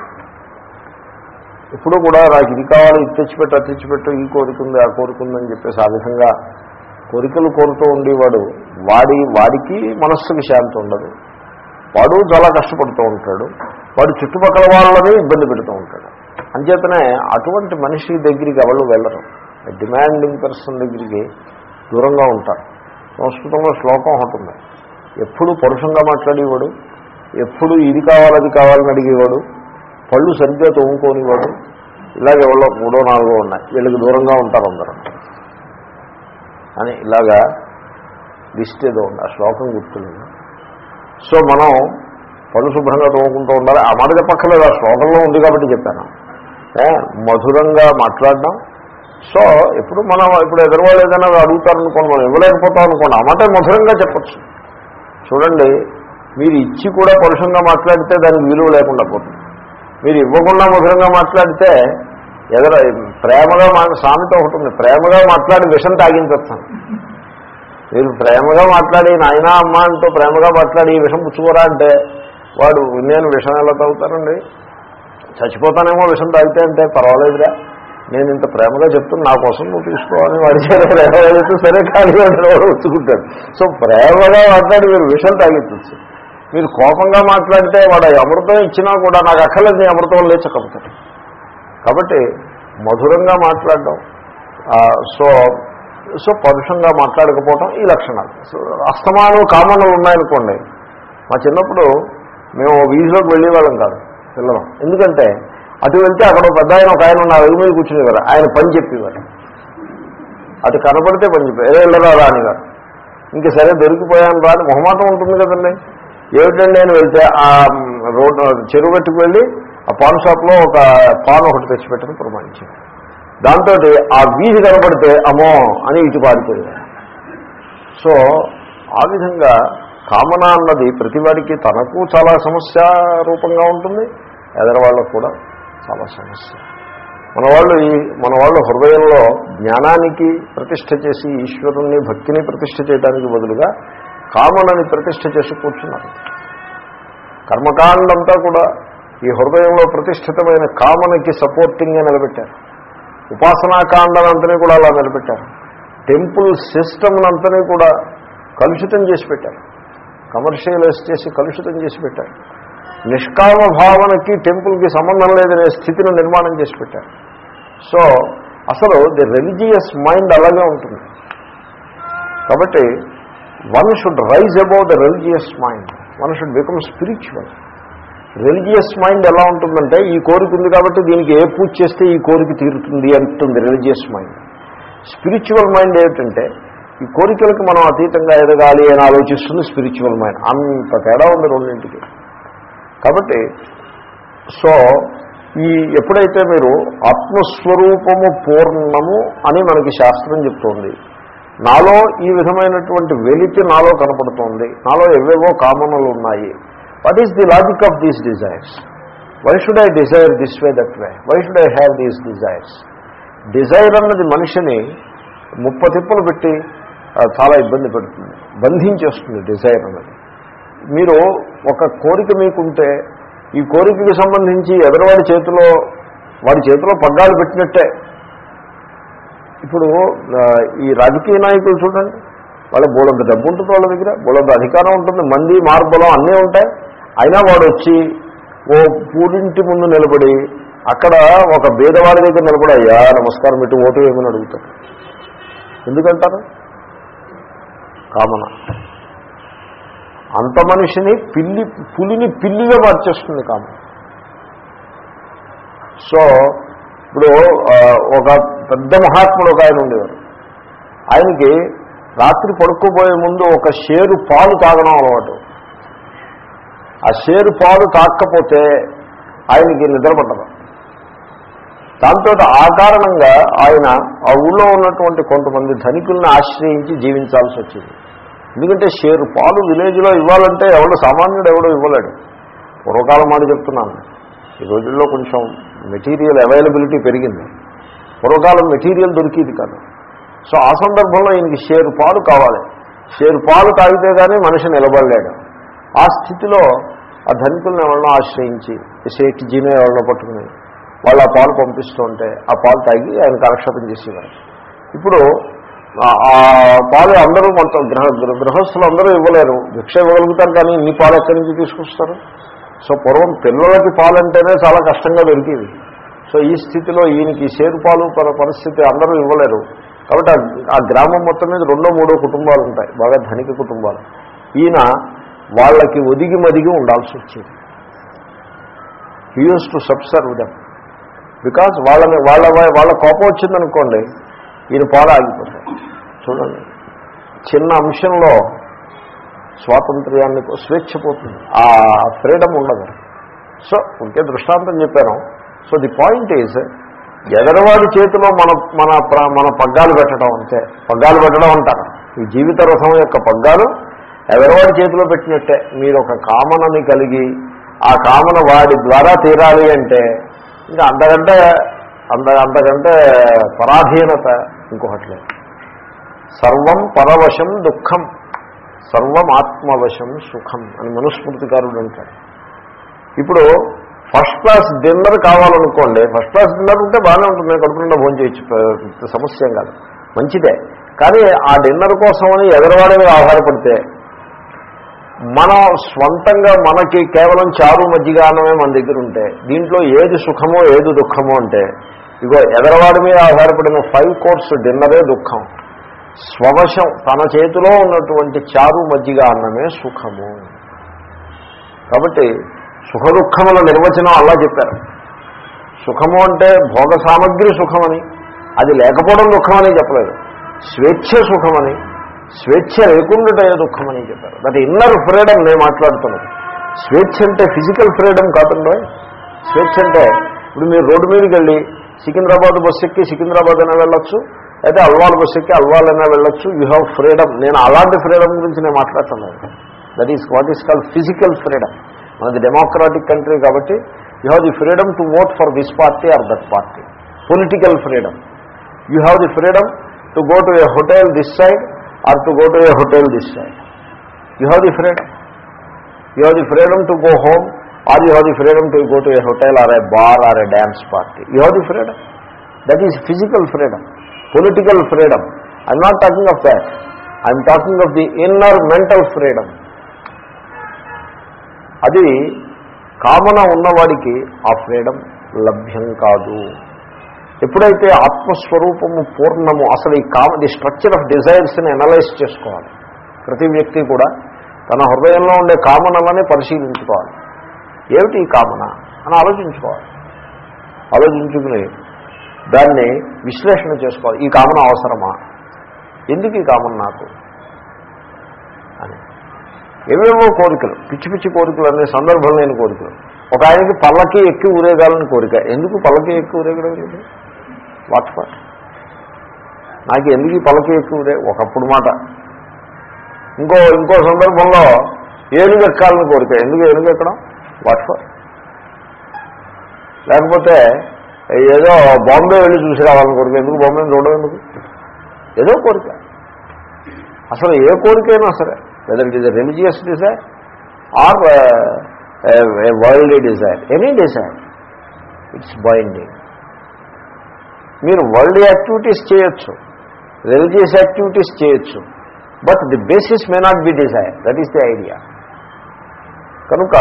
ఇప్పుడు కూడా నాకు ఇది కావాలి ఇది తెచ్చిపెట్టు అది తెచ్చిపెట్టు ఈ కోరికుంది ఆ కోరుకుందని చెప్పేసి ఆ విధంగా కోరికలు కోరుతూ ఉండేవాడు వాడి వాడికి మనస్సుకి శాంతి ఉండదు. వాడు చాలా కష్టపడుతూ ఉంటాడు. వాడు చుట్టుపక్కల వాళ్ళని ఇబ్బంది పెడుతూ ఉంటాడు. అంచేతనే అటువంటి మనిషి దగ్గరికి ఎవరు వెళ్ళరు. డిమాండింగ్ పర్సన్ దగ్గరికి దూరంగా ఉంటారు. సంస్కృతంలో శ్లోకం ఉంటుంది. ఎప్పుడు పరుషంగా మాట్లాడేవాడు? ఎప్పుడు ఇది కావాలి అది కావాలని అడిగేవాడు? పళ్ళు సరిగ్గా తోముకోనివాడు? ఇలాగ ఎవరో మూడో నాలుగో ఉన్నాయి. వీళ్ళకి దూరంగా ఉంటారు అందరూ. అని ఇలాగా లిస్ట్ ఏదో ఉంది. ఆ శ్లోకం గుర్తులేదు. సో మనం పళ్ళు శుభ్రంగా తోముకుంటూ ఉండాలి. ఆ మాట చెప్పక్కర్లేదు ఆ శ్లోకంలో ఉంది కాబట్టి చెప్పాను. మధురంగా మాట్లాడడం. సో ఇప్పుడు మనం ఇప్పుడు ఎదురువాళ్ళు ఏదైనా అడుగుతారనుకోండి మనం ఇవ్వలేకపోతాం అనుకోండి ఆ మాట మధురంగా చెప్పచ్చు. చూడండి మీరు ఇచ్చి కూడా పరుషంగా మాట్లాడితే దానికి విలువ లేకుండా పోతుంది. మీరు ఇవ్వకుండా మధురంగా మాట్లాడితే ఎదర ప్రేమగా మా సామెత ఒకటి ఉంది ప్రేమగా మాట్లాడి విషం తాగించచ్చు మీరు ప్రేమగా మాట్లాడి నాయన అమ్మ అంటూ ప్రేమగా మాట్లాడి ఈ విషం పుచ్చుకోరా అంటే వాడు నేను విషం ఎలా తాగుతానండి చచ్చిపోతానేమో విషం తాగితే అంటే పర్వాలేదురా. నేను ఇంత ప్రేమగా చెప్తున్నా నా కోసం నువ్వు తీసుకోవాలని వాడి చేత ప్రేమగా చెప్తే సరే కానీ వాడు వాడు వచ్చుకుంటాడు సో ప్రేమగా మాట్లాడి మీరు విషం తాగించచ్చు మీరు కోపంగా మాట్లాడితే వాడు అమృతం ఇచ్చినా కూడా నాకు అక్కర్లేదు నీ అమృతం లేచకపోతాడు కాబట్టి మధురంగా మాట్లాడడం సో సో పరుషంగా మాట్లాడకపోవటం ఈ లక్షణాలు. సో అస్తమానం కామన్లు ఉన్నాయనుకోండి మా చిన్నప్పుడు మేము వీధిలోకి వెళ్ళేవాళ్ళం కాదు పిల్లలం. ఎందుకంటే అటు వెళ్తే అక్కడ ఒక పెద్ద ఆయన ఒక ఆయన నా వెలుగు మీద కూర్చునేవారు ఆయన పని చెప్పేవారు. అటు కనపడితే పని చెప్పారు ఏ వెళ్ళరా రా అనేవారు సరే దొరికిపోయాను రా అని మొహమాటం ఉంటుంది కదండి. ఏమిటండి నేను వెళ్తే ఆ రోడ్డు చెరువు గట్టుకు వెళ్ళి ఆ పాన్ షాప్లో ఒక పాన్ ఒకటి తెచ్చిపెట్టని ప్రమాణించాను దాంతో ఆ వీధి కనపడితే అమ్మో అని ఇటు పారిపోయాడు. సో ఆ విధంగా కామన అన్నది ప్రతివాడికి తనకు చాలా సమస్య రూపంగా ఉంటుంది ఎదరవాళ్ళకు కూడా చాలా సమస్య. మన వాళ్ళు ఈ మన వాళ్ళు హృదయంలో జ్ఞానానికి ప్రతిష్ఠ చేసి ఈశ్వరుణ్ణి భక్తిని ప్రతిష్ఠ చేయడానికి బదులుగా కామనని ప్రతిష్ఠ చేసి కూర్చున్నారు. కర్మకాండంతా కూడా ఈ హృదయంలో ప్రతిష్ఠితమైన కామనకి సపోర్టింగ్గా నిలబెట్టారు. ఉపాసనాకాండలంతని కూడా అలా నిలబెట్టారు. టెంపుల్ సిస్టమ్నంతని కూడా కలుషితం చేసి పెట్టారు. కమర్షియలైజ్ చేసి కలుషితం చేసి పెట్టారు. నిష్కామ భావనకి టెంపుల్కి సంబంధం లేదనే స్థితిని నిర్మాణం చేసి పెట్టారు. సో అసలు ది రిలీజియస్ మైండ్ అలాగే ఉంటుంది. కాబట్టి one should rise above the religious mind. One should become spiritual. Religious mind ఎలా ఉంటుందంటే ఈ కోరిక ఉంది కాబట్టి దీనికి ఏ పూజ చేస్తే ఈ కోరిక తీరుతుంది అంటుంది రిలీజియస్ మైండ్ స్పిరిచువల్ మైండ్ ఏమిటంటే ఈ కోరికలకు మనం అతీతంగా ఎదగాలి అని ఆలోచిస్తుంది స్పిరిచువల్ మైండ్ అంత తేడా ఉంది రెండింటికి. కాబట్టి సో ఈ ఎప్పుడైతే మీరు ఆత్మస్వరూపము పూర్ణము అని మనకి శాస్త్రం చెప్తోంది నాలో ఈ విధమైనటువంటి వెలితి నాలో కనపడుతోంది నాలో ఎవేవో కామనలు ఉన్నాయి what is the logic of these desires why should I desire this way that way why should I have these desires desire అన్నది మనిషిని ముప్పతిప్పలు పెట్టి చాలా ఇబ్బంది పెడుతుంది బంధించేస్తుంది డిజైర్ అన్నది. మీరు ఒక కోరిక మీకుంటే ఈ కోరికకి సంబంధించి ఎదరవాడి చేతిలో వాడి చేతిలో పగ్గాలు పెట్టినట్టే. ఇప్పుడు ఈ రాజకీయ నాయకులు చూడండి వాళ్ళ బోలంత డబ్బు ఉంటుంది వాళ్ళ దగ్గర బోలంత అధికారం ఉంటుంది మంది మార్బలం అన్నీ ఉంటాయి. అయినా వాడు వచ్చి ఓ పూరింటి ముందు నిలబడి అక్కడ ఒక బీదవాడి దగ్గర నిలబడి అయ్యా నమస్కారం పెట్టి ఓటు వేయమని అడుగుతాడు. ఎందుకంటారు? కామన. అంత మనిషిని పిల్లి పులిని పిల్లిగా మార్చేస్తుంది కామన. సో ఇప్పుడు ఒక పెద్ద మహాత్ముడు ఒక ఆయన ఉండేవారు. ఆయనకి రాత్రి పడుకోబోయే ముందు ఒక షేరు పాలు తాగడం అలవాటు. ఆ షేరు పాలు తాకపోతే ఆయనకి నిద్ర పట్టదు. దాంతో ఆ కారణంగా ఆయన ఆ ఊళ్ళో ఉన్నటువంటి కొంతమంది ధనికుల్ని ఆశ్రయించి జీవించాల్సి వచ్చింది. ఎందుకంటే షేరు పాలు విలేజ్లో ఇవ్వాలంటే ఎవడు సామాన్యుడు ఎవడో ఇవ్వలేడు. పూర్వకాలం మాట చెప్తున్నాను. ఈ రోజుల్లో కొంచెం మెటీరియల్ అవైలబిలిటీ పెరిగింది. పూర్వకాలం మెటీరియల్ దొరికేది కాదు. సో ఆ సందర్భంలో ఈయనకి షేరు పాలు కావాలి. షేరు పాలు తాగితే కానీ మనిషి నిలబడలేడు. ఆ స్థితిలో ఆ ధనికులను ఎవరినో ఆశ్రయించి సేటి జీనో ఎవరినో పట్టుకుని వాళ్ళు ఆ పాలు పంపిస్తూ ఉంటే ఆ పాలు తాగి ఆయన కాలక్షేపం చేసేవారు. ఇప్పుడు ఆ- పాలు అందరూ కొంత గృహ గృహస్థులు అందరూ ఇవ్వలేరు. భిక్ష ఇవ్వగలుగుతారు కానీ ఇన్ని పాలు ఎక్కడి నుంచి తీసుకొస్తారు? సో పూర్వం పిల్లలకి పాలంటేనే చాలా కష్టంగా దొరికేవి. సో ఈ స్థితిలో ఈయనకి సేరు పాలు పరిస్థితి అందరూ ఇవ్వలేరు. కాబట్టి ఆ గ్రామం మొత్తం మీద రెండో మూడో కుటుంబాలు ఉంటాయి. బాగా ధనిక కుటుంబాలు. ఈయన వాళ్ళకి ఒదిగి మదిగి ఉండాల్సి వచ్చేది. He use to subserve them because వాళ్ళని వాళ్ళ వాళ్ళ కోపం వచ్చిందనుకోండి ఈయన పాలు ఆగిపోతాయి చూడండి. చిన్న అంశంలో స్వాతంత్ర్యాన్ని స్వేచ్ఛ పోతుంది ఆ ఫ్రీడమ్ ఉండదు. సో ఇంకే దృష్టాంతం చెప్పాను. సో ది పాయింట్ ఈజ్ ఎదరవాడి చేతిలో మన మన మన పగ్గాలు పెట్టడం అంతే పగ్గాలు పెట్టడం అంటారు. ఈ జీవిత రథం యొక్క పగ్గాలు ఎదరవాడి చేతిలో పెట్టినట్టే. మీరు ఒక కామనని కలిగి ఆ కామన వాడి ద్వారా తీరాలి అంటే ఇంకా అంతకంటే అంత అంతకంటే పరాధీనత ఇంకొకటి లేదు. సర్వం పరవశం దుఃఖం సర్వం ఆత్మవశం సుఖం అని మనుస్మృతికారుడు అంటాడు. ఇప్పుడు ఫస్ట్ క్లాస్ డిన్నర్ కావాలనుకోండి ఫస్ట్ క్లాస్ డిన్నర్ ఉంటే బాగానే ఉంటుంది నేను కడుపు నిండా భోజనం చేయొచ్చు సమస్య కాదు. మంచిదే. కానీ ఆ డిన్నర్ కోసమని అని ఎదరవాడని ఆధారపడితే మనం స్వంతంగా మనకి కేవలం చారు మజ్జిగ అన్నమే మన దగ్గర ఉంటే దీంట్లో ఏది సుఖమో ఏది దుఃఖమో అంటే ఇగో ఎదరవాడి మీద ఆధారపడిన ఫైవ్ కోర్స్ డిన్నరే దుఃఖం. స్వవశం తన చేతిలో ఉన్నటువంటి చారు మజ్జిగ అన్నమే సుఖము. కాబట్టి సుఖ దుఃఖముల నిర్వచనం అలా చెప్పారు. సుఖము అంటే భోగ సామగ్రి సుఖమని అది లేకపోవడం దుఃఖమని చెప్పలేదు. స్వేచ్ఛ సుఖమని స్వేచ్ఛ లేకుండా దుఃఖమని చెప్పారు. దట్ ఇన్నర్ ఫ్రీడమ్ నేను మాట్లాడుతున్నాను. స్వేచ్ఛ అంటే ఫిజికల్ ఫ్రీడమ్ కాకుండా స్వేచ్ఛ అంటే ఇప్పుడు మీరు రోడ్డు మీదకి వెళ్ళి సికింద్రాబాద్ బస్సు ఎక్కి సికింద్రాబాద్ అయినా వెళ్ళొచ్చు అయితే అల్వాల్ బస్సు ఎక్కి అల్వాల్ అయినా వెళ్ళొచ్చు. యూ హ్యావ్ ఫ్రీడమ్ నేను అలాంటి ఫ్రీడమ్ గురించి నేను మాట్లాడుతున్నాను. That is what is call physical freedom మనది డెమోక్రాటిక్ కంట్రీ కాబట్టి you have the freedom to vote for this party or that party political freedom you have the freedom to go to a hotel this side or to go to a hotel this side you have the freedom. You have the freedom to go home or you have the freedom to go to a hotel or a bar or a dance party. You have the freedom. That is physical freedom political freedom. I'm not talking of that I'm talking of the inner mental freedom. అది కామన ఉన్నవాడికి ఆ freedom లభ్యం కాదు. ఎప్పుడైతే ఆత్మస్వరూపము పూర్ణము అసలు ఈ కామ ది స్ట్రక్చర్ ఆఫ్ డిజైర్స్ని అనలైజ్ చేసుకోవాలి. ప్రతి వ్యక్తి కూడా తన హృదయంలో ఉండే కామనలని పరిశీలించుకోవాలి. ఏమిటి ఈ కామన? అని ఆలోచించుకోవాలి. ఆలోచించుకుని దాన్ని విశ్లేషణ చేసుకోవాలి. ఈ కామన అవసరమా? ఎందుకు ఈ కామన నాకు? అని. ఏవేవో కోరికలు పిచ్చి పిచ్చి కోరికలు అనే సందర్భం లేని కోరికలు. ఒక ఆయనకి పల్లకి ఎక్కి ఊరేగాలని కోరిక. ఎందుకు పల్లకి ఎక్కి ఊరేగడం లేదు? What for? నాకు ఎందుకు ఈ పల్లకి ఎక్కువదే? ఒకప్పుడు మాట. ఇంకో ఇంకో సందర్భంలో ఏనుగు ఎక్కాలని కోరిక. ఎందుకు ఏనుగు ఎక్కడం వాట్ ఫర్? లేకపోతే ఏదో బాంబే వెళ్ళి చూసి రావాలని కోరిక. ఎందుకు బాంబే చూడడం ఎందుకు? ఏదో కోరిక. అసలు ఏ కోరికైనా సరే whether it is a religious desire or world desire any desire it's binding మీరు వరల్డ్ యాక్టివిటీస్ చేయొచ్చు రిలీజియస్ యాక్టివిటీస్ చేయొచ్చు but the basis may not be desire that is the idea కనుక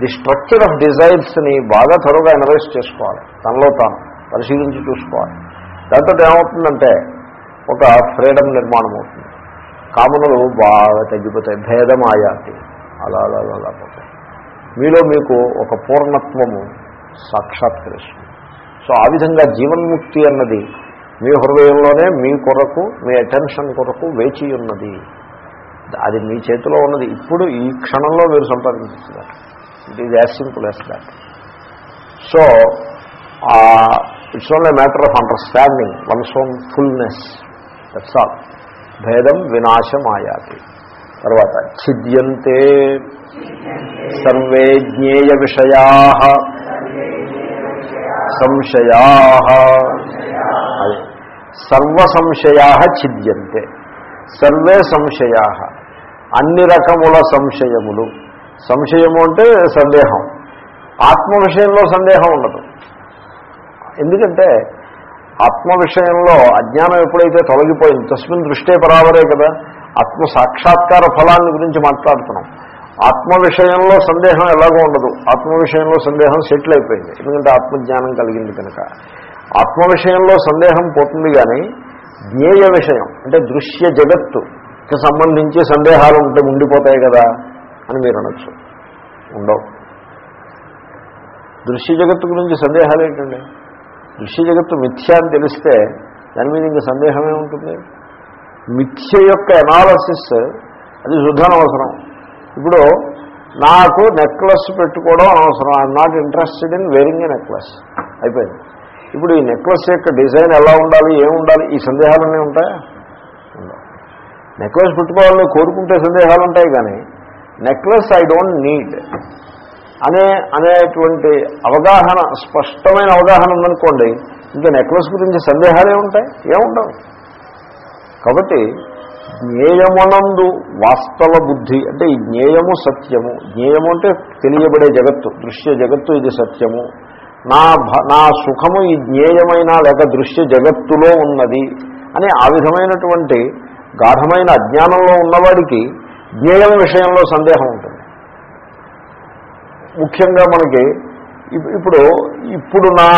ది స్ట్రక్చర్ ఆఫ్ డిజైర్స్ని బాగా త్వరగా analyse చేసుకోవాలి. తనలో తాను పరిశీలించి చూసుకోవాలి. దాంతో ఏమవుతుందంటే ఒక ఫ్రీడమ్ నిర్మాణం అవుతుంది. కామనలు బాగా తగ్గిపోతాయి. భేదం ఆయాతి. అలా అలా అలా అలా పోతాయి. మీలో మీకు ఒక పూర్ణత్వము సాక్షాత్కరిస్తుంది సో ఆ విధంగా జీవన్ముక్తి అన్నది మీ హృదయంలోనే మీ కొరకు మీ అటెన్షన్ కొరకు వేచి ఉన్నది. అది మీ చేతిలో ఉన్నది. ఇప్పుడు ఈ క్షణంలో మీరు సంపాదించుతున్నారు it is as simple as that so it's only matter of understanding one's own fullness that's all భేదం వినాశమాయాతి. తర్వాత ఛిద్యంతే సర్వే జ్ఞేయ విషయా. సంశయా. అదే సర్వ సంశయా ఛిద్యంతే. సర్వే సంశయా. అన్ని రకముల సంశయములు. సంశయము అంటే సందేహం. ఆత్మ విషయంలో సందేహం ఉండదు. ఎందుకంటే ఆత్మ విషయంలో అజ్ఞానం ఎప్పుడైతే తొలగిపోయింది తస్మిన్ దృష్టే పరావరే కదా ఆత్మ సాక్షాత్కార ఫలాన్ని గురించి మాట్లాడుతున్నాం. ఆత్మ విషయంలో సందేహం ఎలాగో ఉండదు. ఆత్మ విషయంలో సందేహం సెటిల్ అయిపోయింది. ఎందుకంటే ఆత్మజ్ఞానం కలిగింది కనుక. ఆత్మ విషయంలో సందేహం పోతుంది కానీ జ్ఞేయ విషయం అంటే దృశ్య జగత్తుకి సంబంధించి సందేహాలు ఉంటే ఉండిపోతాయి కదా అని మీరు అనొచ్చు. ఉండవు. దృశ్య జగత్తు గురించి సందేహాలు ఏంటండి? దృశ్య జగత్తు మిథ్య అని తెలిస్తే దాని మీద ఇంకా సందేహమే ఉంటుంది మిథ్య యొక్క ఎనాలసిస్ అది శుద్ధానవసరం. ఇప్పుడు నాకు నెక్లెస్ పెట్టుకోవడం అనవసరం. I'm not interested in wearing a necklace అయిపోయింది. ఇప్పుడు ఈ నెక్లెస్ యొక్క డిజైన్ ఎలా ఉండాలి ఏం ఉండాలి ఈ సందేహాలన్నీ ఉంటాయా? నెక్లెస్ పెట్టుకోవాలని కోరుకుంటే సందేహాలు ఉంటాయి కానీ నెక్లెస్ ఐ డోంట్ నీడ్ అనే అనేటువంటి అవగాహన స్పష్టమైన అవగాహన ఉందనుకోండి ఇంకా నెక్లెస్ గురించి సందేహాలే ఉంటాయి ఏముండవు. కాబట్టి జ్ఞేయమునందు వాస్తవ బుద్ధి అంటే ఈ జ్ఞేయము సత్యము. జ్ఞేయము అంటే తెలియబడే జగత్తు దృశ్య జగత్తు ఇది సత్యము. నా భ నా సుఖము ఈ జ్ఞేయమైన లేక దృశ్య జగత్తులో ఉన్నది అని ఆ విధమైనటువంటి గాఢమైన అజ్ఞానంలో ఉన్నవాడికి జ్ఞేయం విషయంలో సందేహం ఉంటుంది. ముఖ్యంగా మనకి ఇప్- ఇప్పుడు ఇప్పుడు నా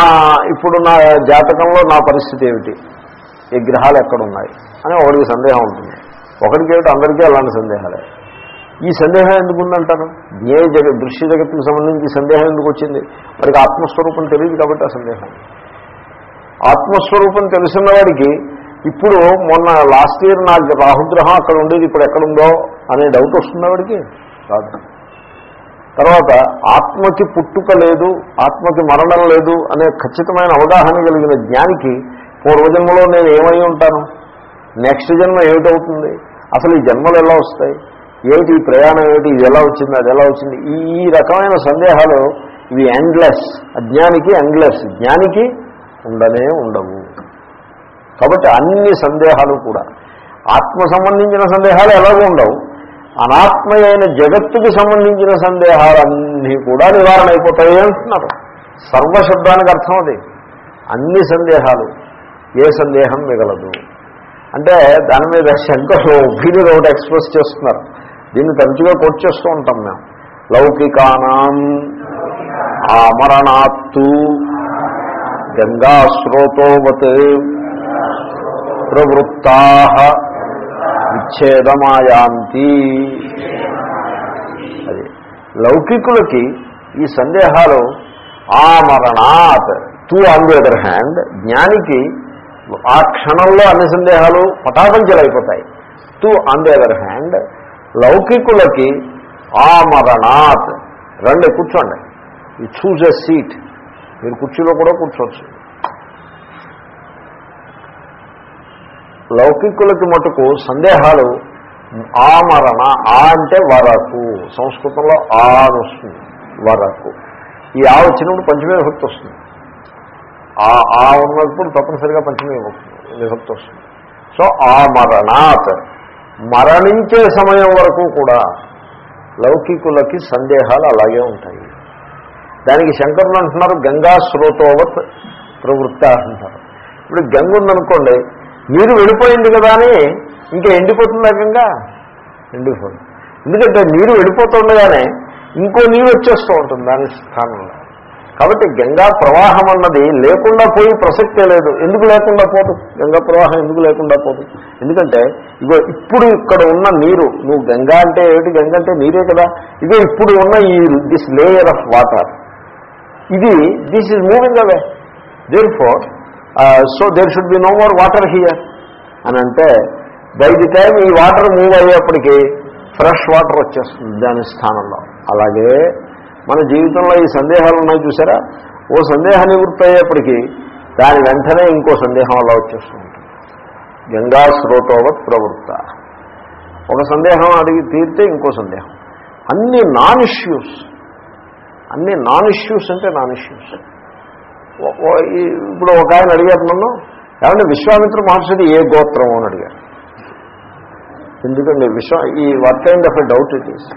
ఇప్పుడు నా జాతకంలో నా పరిస్థితి ఏమిటి? ఈ గ్రహాలు ఎక్కడున్నాయి? అని ఒకరికి సందేహం ఉంటుంది. ఒకరికి ఏమిటి అందరికీ అలాంటి సందేహాలే. ఈ సందేహం ఎందుకు ఉందంటారు జ్ఞేయ జగత్ దృశ్య జగత్తుకు సంబంధించి ఈ సందేహం ఎందుకు వచ్చింది వాడికి ఆత్మస్వరూపం తెలియదు కాబట్టి ఆ సందేహం. ఆత్మస్వరూపం తెలిసిన వాడికి ఇప్పుడు మొన్న లాస్ట్ ఇయర్ నా రాహుగ్రహం అక్కడ ఉండేది ఇప్పుడు ఎక్కడుందో అనే డౌట్ వస్తుంది వాడికి? కాదు. తర్వాత ఆత్మకి పుట్టుక లేదు ఆత్మకి మరణం లేదు అనే ఖచ్చితమైన అవగాహన కలిగిన జ్ఞానికి పూర్వజన్మలో నేను ఏమై ఉంటాను? నెక్స్ట్ జన్మ ఏమిటవుతుంది? అసలు ఈ జన్మలు ఎలా వస్తాయి? ఏమిటి ఈ ప్రయాణం ఏమిటి? ఇది ఎలా వచ్చింది? అది ఎలా వచ్చింది? ఈ ఈ రకమైన సందేహాలు ఇవి ఎండ్లెస్ అజ్ఞానికి ఎండ్లెస్ జ్ఞానికి ఉండనే ఉండవు. కాబట్టి అన్ని సందేహాలు కూడా. ఆత్మ సంబంధించిన సందేహాలు ఎలాగో ఉండవు. అనాత్మ అయిన జగత్తుకి సంబంధించిన సందేహాలన్నీ కూడా నివారణ అయిపోతాయి అంటున్నారు. సర్వశబ్దానికి అర్థం అది. అన్ని సందేహాలు ఏ సందేహం మిగలదు. అంటే దాని మీద శంకర్లు ఒపీనియన్ ఒకటి ఎక్స్ప్రెస్ చేస్తున్నారు. దీన్ని తరచుగా కోట్ చేస్తూ ఉంటాం మేము. లౌకికానాం ఆమరణాత్తు గంగా స్రోతోవత్ ప్రవృత్తా విచ్ఛేదమాయాంతి. అది లౌకికులకి ఈ సందేహాలు ఆమరణాత్ to on the other hand జ్ఞానికి ఆ క్షణంలో అన్ని సందేహాలు పటాపంచలైపోతాయి. To on the other hand లౌకికులకి ఆమరణాత్ రండి కూర్చోండి. ఈ చూజ్ ఎ సీట్ మీరు కుర్చీలో కూడా కూర్చోవచ్చు. లౌకికులకి మటుకు సందేహాలు ఆమరణ ఆ అంటే వరకు. సంస్కృతంలో ఆ వస్తుంది వరకు. ఈ ఆ వచ్చినప్పుడు పంచమే విభక్తి వస్తుంది. ఆ ఆ ఉన్నప్పుడు తప్పనిసరిగా పంచమే విభక్తి వస్తుంది సో ఆ మరణాత్ మరణించే సమయం వరకు కూడా లౌకికులకి సందేహాలు అలాగే ఉంటాయి. దానికి శంకరులు అంటున్నారు గంగా స్రోతోవత్ ప్రవృత్త అంటారు. ఇప్పుడు గంగ ఉందనుకోండి నీరు వెళ్ళిపోయింది కదా అని ఇంకా ఎండిపోతుందా గంగా? ఎండిపోతుంది ఎందుకంటే నీరు వెళ్ళిపోతుండగానే ఇంకో నీరు వచ్చేస్తూ ఉంటుంది దాని స్థానంలో. కాబట్టి గంగా ప్రవాహం అన్నది లేకుండా పోయి ప్రసక్తే లేదు. ఎందుకు లేకుండా పోదు? గంగా ప్రవాహం ఎందుకు లేకుండా పోదు? ఎందుకంటే ఇగో ఇప్పుడు ఇక్కడ ఉన్న నీరు నువ్వు గంగా అంటే ఏమిటి? గంగ అంటే నీరే కదా. ఇగో ఇప్పుడు ఉన్న ఈ దిస్ లేయర్ ఆఫ్ వాటర్ ఇది this is moving away therefore so there should be no more water here అని అంటే బై ది టైం ఈ వాటర్ మూవ్ అయ్యేప్పటికీ ఫ్రెష్ వాటర్ వచ్చేస్తుంది దాని స్థానంలో. అలాగే మన జీవితంలో ఈ సందేహాలు ఉన్నాయి చూసారా ఓ సందేహ నివృత్తి అయ్యేప్పటికీ దాని వెంటనే ఇంకో సందేహం అలా వచ్చేస్తుంది. గంగా స్రోతోవత్ ప్రవృత్త. ఒక సందేహం అడిగి తీరితే ఇంకో సందేహం. అన్ని నాన్ ఇష్యూస్ అన్ని నాన్ ఇష్యూస్ అంటే నాన్ ఇష్యూస్. ఇప్పుడు ఒక ఆయన అడిగారు నన్ను ఏమంటే విశ్వామిత్ర మహర్షిది ఏ గోత్రం అని అడిగారు. ఎందుకండి? విశ్వ ఈ work kind of a doubt it is.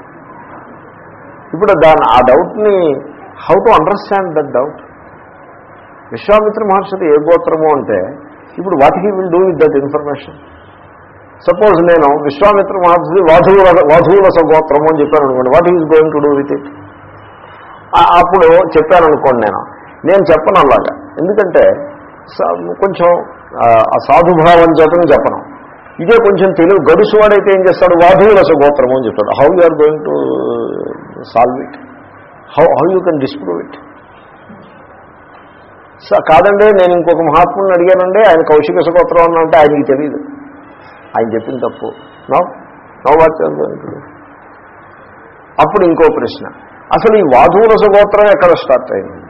ఇప్పుడు దాని ఆ డౌట్ని how to understand that doubt? Vishwamitra Maharshi ఏ గోత్రము అంటే ఇప్పుడు what he will do with that information? Suppose నేను విశ్వామిత్ర మహర్షిది వాధువుల వాధువుల సగోత్రము అని చెప్పాను అనుకోండి what is going to do with it? అప్పుడు చెప్పాననుకోండి నేను. నేను చెప్పను అలాగా. ఎందుకంటే స- కొంచెం ఆ, సాధుభావం చేతను చెప్పను. ఇదే కొంచెం తెలుగు గడుసు వాడైతే ఏం చేస్తాడు? వాధువుల సగోత్రము అని చెప్తాడు. How you are going to solve it how how you can disprove it కాదండి నేను ఇంకొక మహాత్ముని అడిగానండి ఆయన కౌశిక సగోత్రం అన్నంటే అంటే ఆయనకి తెలియదు ఆయన చెప్పిన తప్పు. నో? నో వాట్ అప్పుడు ఇంకో ప్రశ్న. అసలు ఈ వాధువుల సగోత్రం ఎక్కడ స్టార్ట్ అయింది?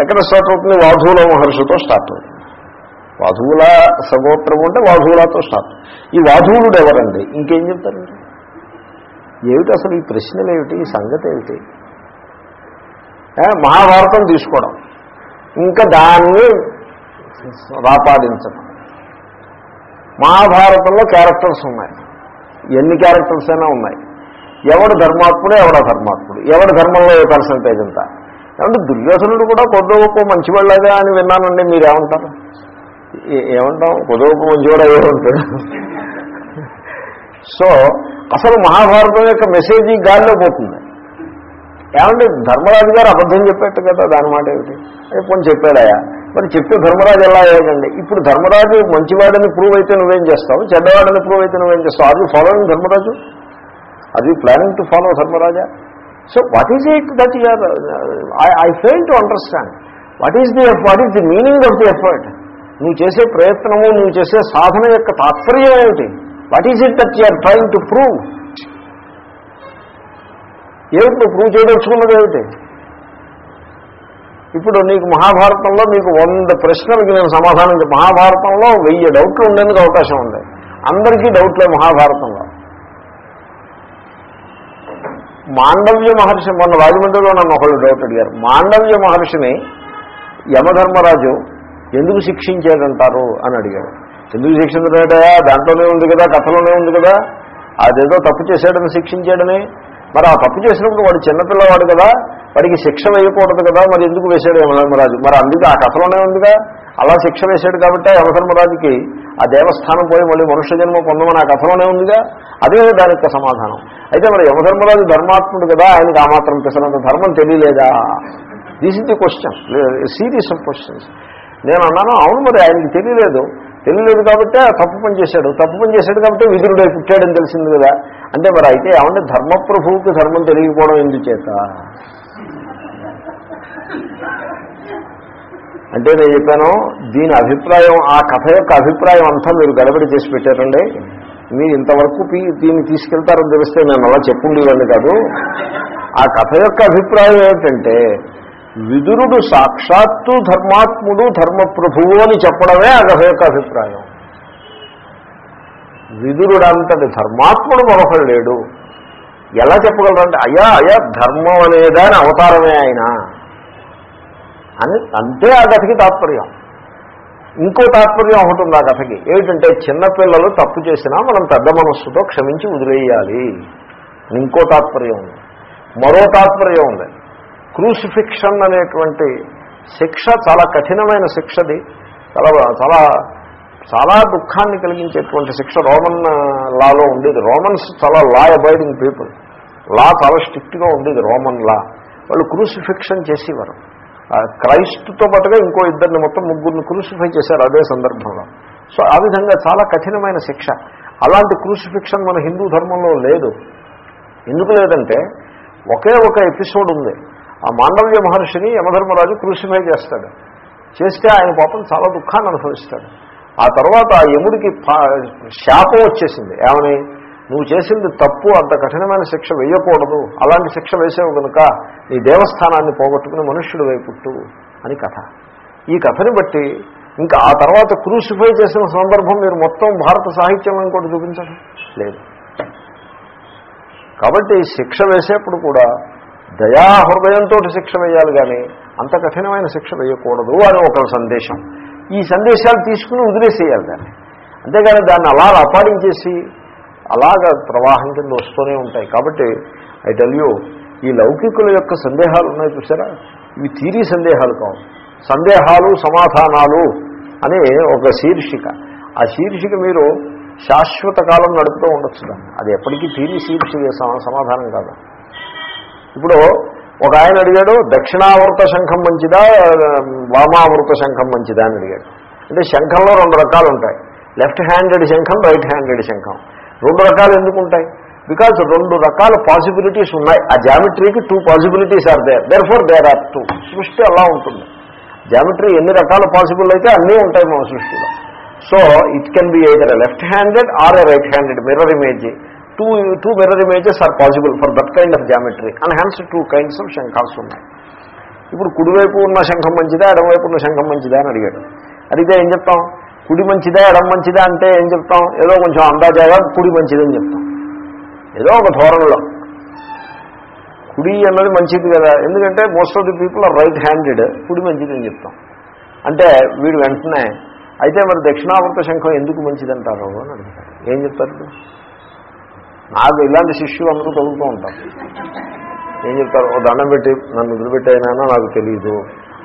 ఎక్కడ స్టార్ట్ అవుతుంది? వాధువుల మహర్షితో స్టార్ట్ అవుతుంది. వాధువుల సగోత్రం అంటే వాధువులతో స్టార్ట్. ఈ వాధువులుడు ఎవరండి? ఇంకేం చెప్తారండి? ఏమిటి అసలు ఈ ప్రశ్నలు ఏమిటి ఈ సంగతి ఏమిటి మహాభారతం తీసుకోవడం. ఇంకా దాన్ని రాపాదించడం మహాభారతంలో క్యారెక్టర్స్ ఉన్నాయి. ఎన్ని క్యారెక్టర్స్ అయినా ఉన్నాయి. ఎవడు ధర్మాత్ముడు ఎవడ ధర్మాత్ముడు ఎవడి ధర్మంలో ఏ పర్సంటేజ్ అంతా? ఏమంటే దుర్యోధనుడు కూడా కొద్ది గొప్ప మంచివాళ్ళగా అని విన్నానండి మీరేమంటారు? ఏమంటాం కొద్ది గొప్ప మంచివాడు అయ్యే ఉంటాడు. సో అసలు మహాభారతం యొక్క మెసేజ్ ఈ గాల్లో పోతుంది. ఏమంటే ధర్మరాజు గారు అబద్ధం చెప్పేట్టు కదా దాని మాట ఏమిటి? అది కొన్ని చెప్పాడాయా మరి చెప్తే ధర్మరాజు ఎలా అయ్యాడండి? ఇప్పుడు ధర్మరాజు మంచివాడని ప్రూవ్ అయితే నువ్వేం చేస్తావు? చెడ్డవాడని ప్రూవ్ అయితే నువ్వేం చేస్తావు? అది ఫాలోయింగ్ ధర్మరాజు? అది planning to follow Dharmaraja? So what is it that you're I fail to understand what is the what is the meaning of the effort నువ్వు చేసే ప్రయత్నము నువ్వు చేసే సాధన యొక్క తాత్పర్యం ఏమిటి? What is it that you're trying to prove? ఏమిటి నువ్వు ప్రూవ్ చేయదలుచుకున్నది ఏమిటి? ఇప్పుడు నీకు మహాభారతంలో నీకు వంద ప్రశ్నలకి నేను సమాధానం మహాభారతంలో వెయ్యి డౌట్లు ఉండేందుకు అవకాశం ఉంది. అందరికీ డౌట్లే మహాభారతంలో. మాండవ్య మహర్షి మొన్న రాజమండ్రిలో నన్ను ఒకళ్ళు డౌట్ అడిగారు. మాండవ్య మహర్షిని యమధర్మరాజు ఎందుకు శిక్షించాడంటారు అని అడిగాడు. ఎందుకు శిక్షించడటయా దాంట్లోనే ఉంది కదా కథలోనే ఉంది కదా. అదేదో తప్పు చేశాడని శిక్షించాడని. మరి ఆ తప్పు చేసినప్పుడు వాడు చిన్నపిల్లవాడు కదా వాడికి శిక్ష వేయకూడదు కదా మరి ఎందుకు వేశాడు యమధర్మరాజు? మరి అందుకే ఆ కథలోనే ఉందిగా. అలా శిక్ష వేశాడు కాబట్టి యమధర్మరాజుకి ఆ దేవస్థానం పోయి మళ్ళీ మనుష్య జన్మ పొందమని ఆ కథలోనే ఉందిగా. అదే దానికి సమాధానం. అయితే మరి యమధర్మరాజు ధర్మాత్ముడు కదా ఆయనకి ఆ మాత్రం పిసినంత ధర్మం తెలియలేదా? This is the question series of questions నేను అన్నాను అవును మరి ఆయనకి తెలియలేదు. తెలియలేదు కాబట్టి ఆ తప్పు పని చేశాడు. తప్పు పని చేశాడు కాబట్టి విధుడై పుట్టాడని తెలిసింది కదా. అంటే మరి అయితే ఏమంటే ధర్మప్రభువుకి ధర్మం తెలియకపోవడం ఎందుచేత అంటే నేను చెప్పాను దీని అభిప్రాయం ఆ కథ యొక్క అభిప్రాయం అంతా మీరు గడబడి చేసి పెట్టారండి. మీరు ఇంతవరకు దీన్ని తీసుకెళ్తారని తెలిస్తే నేను అలా చెప్పుండేవాడిని కాదు. ఆ కథ యొక్క అభిప్రాయం ఏమిటంటే విదురుడు సాక్షాత్తు ధర్మాత్ముడు ధర్మప్రభువు అని చెప్పడమే ఆ యొక్క అభిప్రాయం విదురుడంతటి ధర్మాత్ముడు మరొకడు లేడు. ఎలా చెప్పగలరంటే అయ్యా అయ్యా ధర్మం అనేదాని అవతారమే ఆయన అని అంతే ఆ కథకి తాత్పర్యం. ఇంకో తాత్పర్యం ఒకటి ఉంది ఆ కథకి. ఏమిటంటే చిన్నపిల్లలు తప్పు చేసినా మనం పెద్ద మనస్సుతో క్షమించి వదిలేయాలి అని ఇంకో తాత్పర్యం ఉంది. మరో తాత్పర్యం ఉంది. క్రూసిఫిక్షన్ అనేటువంటి శిక్ష చాలా కఠినమైన శిక్షది. చాలా చాలా చాలా దుఃఖాన్ని కలిగించేటువంటి శిక్ష రోమన్ లాలో ఉండేది. రోమన్స్ చాలా లా అబైడింగ్ పీపుల్ లా చాలా స్ట్రిక్ట్గా ఉండేది రోమన్ లా. వాళ్ళు క్రూసిఫిక్షన్ చేసేవారు. ఆ పాటుగా ఇంకో ఇద్దరిని మొత్తం ముగ్గురిని క్రూసిఫై చేశారు అదే సందర్భంలో. సో ఆ విధంగా చాలా కఠినమైన శిక్ష. అలాంటి క్రూసిఫిక్షన్ మన హిందూ ధర్మంలో లేదు. ఎందుకు లేదంటే ఒకే ఒక ఎపిసోడ్ ఉంది. ఆ మాండవ్య మహర్షిని యమధర్మరాజు క్రూసిఫై చేస్తాడు. చేస్తే ఆయన పాపం చాలా దుఃఖాన్ని అనుభవిస్తాడు. ఆ తర్వాత ఆ యముడికి శాపం వచ్చేసింది. ఏమని? నువ్వు చేసింది తప్పు అంత కఠినమైన శిక్ష వేయకూడదు. అలాంటి శిక్ష వేసావు కనుక నీ దేవస్థానాన్ని పోగొట్టుకుని మనుష్యుడు వైపుట్టు అని కథ. ఈ కథని బట్టి ఇంకా ఆ తర్వాత క్రూసిఫై చేసిన సందర్భం మీరు మొత్తం భారత సాహిత్యంలో ఇంకోటి చూపించండి లేదు. కాబట్టి శిక్ష వేసేప్పుడు కూడా దయా హృదయంతో శిక్ష వేయాలి కానీ అంత కఠినమైన శిక్ష వేయకూడదు అని ఒక సందేశం. ఈ సందేశాలు తీసుకుని వదిలేసేయాలి దాన్ని. అంతేగాని దాన్ని అలా అపాడించేసి అలాగ ప్రవాహం కింద వస్తూనే ఉంటాయి. కాబట్టి ఐ టెల్ యూ ఈ లౌకికుల యొక్క సందేహాలు ఉన్నాయి చూసారా ఇవి తీరి సందేహాలు కావు. సందేహాలు సమాధానాలు అని ఒక శీర్షిక. ఆ శీర్షిక మీరు శాశ్వత కాలం నడుపుతూ ఉండొచ్చు దాన్ని. అది ఎప్పటికీ తీరి శీర్షిక సమాధానం కాదు. ఇప్పుడు ఒక ఆయన అడిగాడు దక్షిణావృత శంఖం మంచిదా వామావృత శంఖం మంచిదా? అని అడిగాడు. అంటే శంఖంలో రెండు రకాలు ఉంటాయి. లెఫ్ట్ హ్యాండెడ్ శంఖం రైట్ హ్యాండెడ్ శంఖం. రెండు రకాలు ఎందుకు ఉంటాయి? బికాజ్ రెండు రకాల పాసిబిలిటీస్ ఉన్నాయి. ఆ జామెట్రీకి two possibilities are there therefore there are two సృష్టి అలా ఉంటుంది. జామెట్రీ ఎన్ని రకాల పాసిబుల్ అయితే అన్నీ ఉంటాయి మన సృష్టిలో. So it can be either left handed or a right handed mirror image two two mirror images are possible for that kind of geometry and hence two kinds of శంఖాల్స్ ఉన్నాయి. ఇప్పుడు కుడివైపు ఉన్న శంఖం మంచిదా ఎడమవైపు ఉన్న శంఖం మంచిదా అని అడిగాడు. అడిగితే ఏం చెప్తాం? కుడి మంచిదా ఎడం మంచిదా అంటే ఏం చెప్తాం? ఏదో కొంచెం అందాజాగా కుడి మంచిదని చెప్తాం. ఏదో ఒక ధోరణిలో. కుడి అన్నది మంచిది కదా. ఎందుకంటే most of the people are right handed కుడి మంచిది అని చెప్తాం. అంటే వీడు వెంటనే అయితే మరి దక్షిణావృత శంఖం ఎందుకు మంచిదంటారు? అని అడుగుతారు ఏం చెప్తారు ఇప్పుడు? నాకు ఇలాంటి శిష్యులు అందరూ తగులుతూ ఉంటారు ఏం చెప్తారు? ఓ దండం పెట్టి నన్ను వదిలిపెట్టాయినా నాకు తెలియదు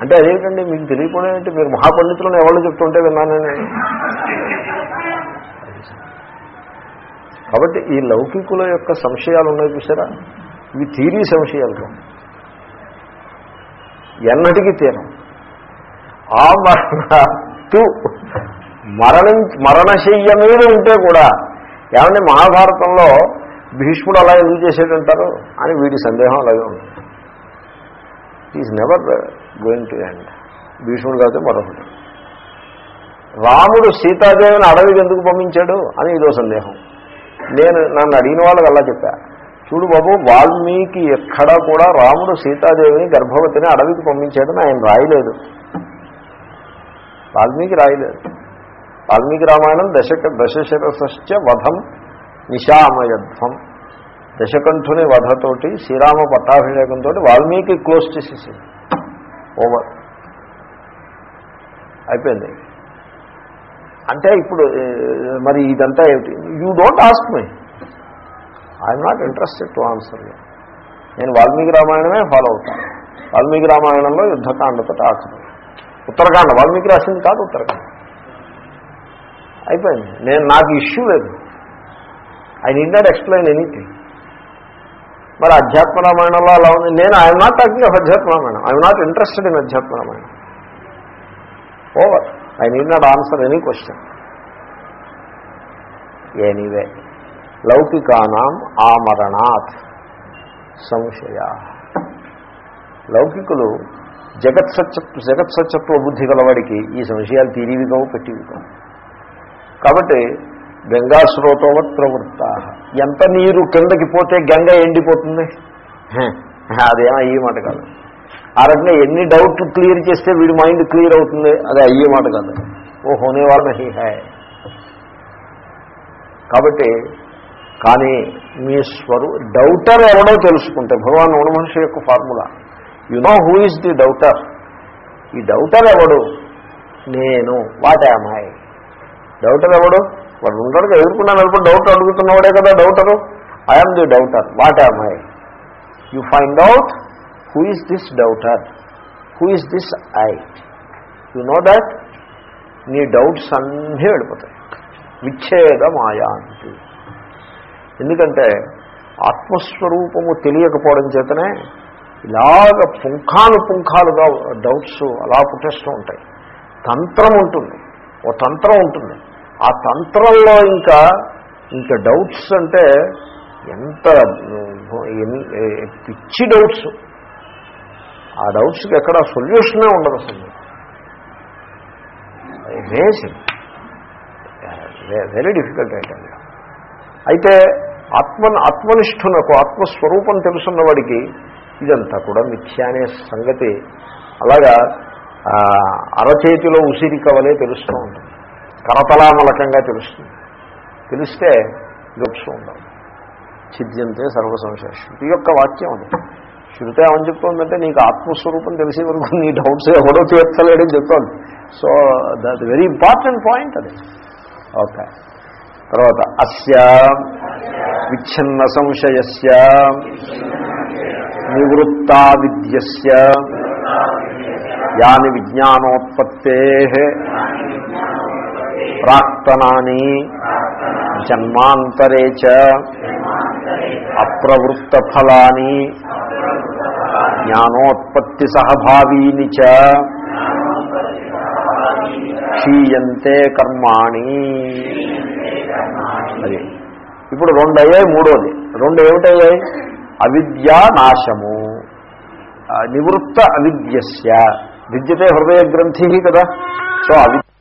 అంటే అదేంటండి మీకు తెలియకుండా ఏంటి? మీరు మహాపండితులను ఎవరు చెప్తుంటే విన్నాను నేను. కాబట్టి ఈ లౌకికుల యొక్క సంశయాలు ఉన్నాయి చూసారా? ఇవి తీరీ సంశయాలు కావు. ఎన్నటికీ తీరం ఆ మరణు మరణ మరణశయ్య మీద ఉంటే కూడా ఏమంటే మహాభారతంలో భీష్ముడు అలా ఎందుకు చేసేటంటారు అని వీడి సందేహం అలాగే ఉంది is never going to end Bhishmudu కాకపోతే మరొకటి. రాముడు సీతాదేవిని అడవికి ఎందుకు పంపించాడు? అని ఇదో సందేహం. నేను నన్ను అడిగిన వాళ్ళకి అలా చెప్పా. చూడు బాబు వాల్మీకి ఎక్కడా కూడా రాముడు సీతాదేవిని గర్భవతిని అడవికి పంపించాడని ఆయన రాయలేదు. వాల్మీకి రాయలేదు. వాల్మీకి రామాయణం దశక దశశరసశ్చ వధం నిశామయధ్వం. దశకంఠుని వధతోటి శ్రీరామ పట్టాభిషేకంతో వాల్మీకి క్లోజ్ చేసేసింది. ఓవర్ అయిపోయింది. అంటే ఇప్పుడు మరి ఇదంతా ఏమిటి? You don't ask me I'm not interested to answer you నేను వాల్మీకి రామాయణమే ఫాలో అవుతాను వాల్మీకి రామాయణంలో యుద్ధకాండతో ఆఖరు ఉత్తరకాండ వాల్మీకి రాసింది కాదు ఉత్తరకాండ. అయిపోయింది. నేను నాకు ఇష్యూ లేదు. I need not explain anything మరి అధ్యాత్మ రామాయణంలో అలా ఉంది. నేను I'm not talking of Adhyatma Ramayanam I'm not interested in Adhyatma Ramayanam over I need not answer any question anyway లౌకికానాం ఆమరణాత్ సంశయ. లౌకికులు జగత్ సత్యత్వ జగత్ బుద్ధి గలవాడికి ఈ సంశయాలు తీరివిగా పెట్టివిగా కాబట్టి గంగా స్రోతోవత్ ప్రవృత్త ఎంత నీరు కిందకి పోతే గంగ ఎండిపోతుంది? అదేమో అయ్యే మాట కాదు. ఆ రకంగా ఎన్ని డౌట్లు క్లియర్ చేస్తే వీడి మైండ్ క్లియర్ అవుతుంది? అదే అయ్యే మాట కాదు. ఓ హోనే వాళ్ళ హీ. హాయ్ కాబట్టి కానీ మీ స్వరూ డౌటర్ ఎవడో తెలుసుకుంటే భగవాన్ మనిషి యొక్క formula you know who is the doubter ఈ డౌటర్ ఎవడు? నేను. వాట్ ఐ డౌటర్ ఎవడు? వాడు ఉంటాడు కదా ఎదుర్కొన్నా నిలబడి డౌట్ అడుగుతున్నవాడే కదా doubter. I'm the doubter what I you find out who is this doubter who is this I you know that నీ డౌట్స్ అన్నీ వెళ్ళిపోతాయి. విచ్ఛేద మాయాంతి ఎందుకంటే ఆత్మస్వరూపము తెలియకపోవడం చేతనే ఇలాగ పుంఖాలు పుంఖాలుగా డౌట్స్ అలా పుట్టేస్తూ ఉంటాయి. తంత్రం ఉంటుంది. ఓ తంత్రం ఉంటుంది. ఆ తంత్రంలో ఇంకా ఇంకా డౌట్స్ అంటే ఎంత పిచ్చి డౌట్స్. ఆ డౌట్స్కి ఎక్కడ సొల్యూషనే ఉండదు అసలు. అమేజింగ్ వెరీ డిఫికల్ట్ ఐటమ్ అయితే ఆత్మ ఆత్మనిష్ఠునకు ఆత్మస్వరూపం తెలుసున్నవాడికి ఇదంతా కూడా మిథ్య అనే సంగతి. అలాగా అరచేతిలో ఉసిరికవలే తెలుస్తూ ఉంటుంది. కరతలామలకంగా తెలుస్తుంది. తెలిస్తే గప్సు ఉండవు ఛిద్యంతే సర్వ సంశయ శృతి యొక్క వాక్యం అది. శృతి ఏమని చెప్తోందంటే నీకు ఆత్మస్వరూపం తెలిసే వరకు నీ డౌట్స్ ఎవడో తీర్చలేడని చెప్తోంది. So that very important point అది. ఓకే తర్వాత అస్య విచ్ఛిన్న సంశయస్య నివృత్తా విద్యస్య యాని విజ్ఞానోత్పత్తే ప్రాక్తనాని. జన్మాంతరే చ అప్రవృత్త ఫలాని జ్ఞానోత్పత్తి సహభావీని చ క్షీయంతే కర్మాణి. అది. ఇప్పుడు రెండు అయ్యాయి మూడోది. రెండు ఏమిటయ్యాయి అవిద్యా నాశము. నివృత్త అవిద్యస్య. విద్యతే హృదయ గ్రంథి కదా. సో అవిద్య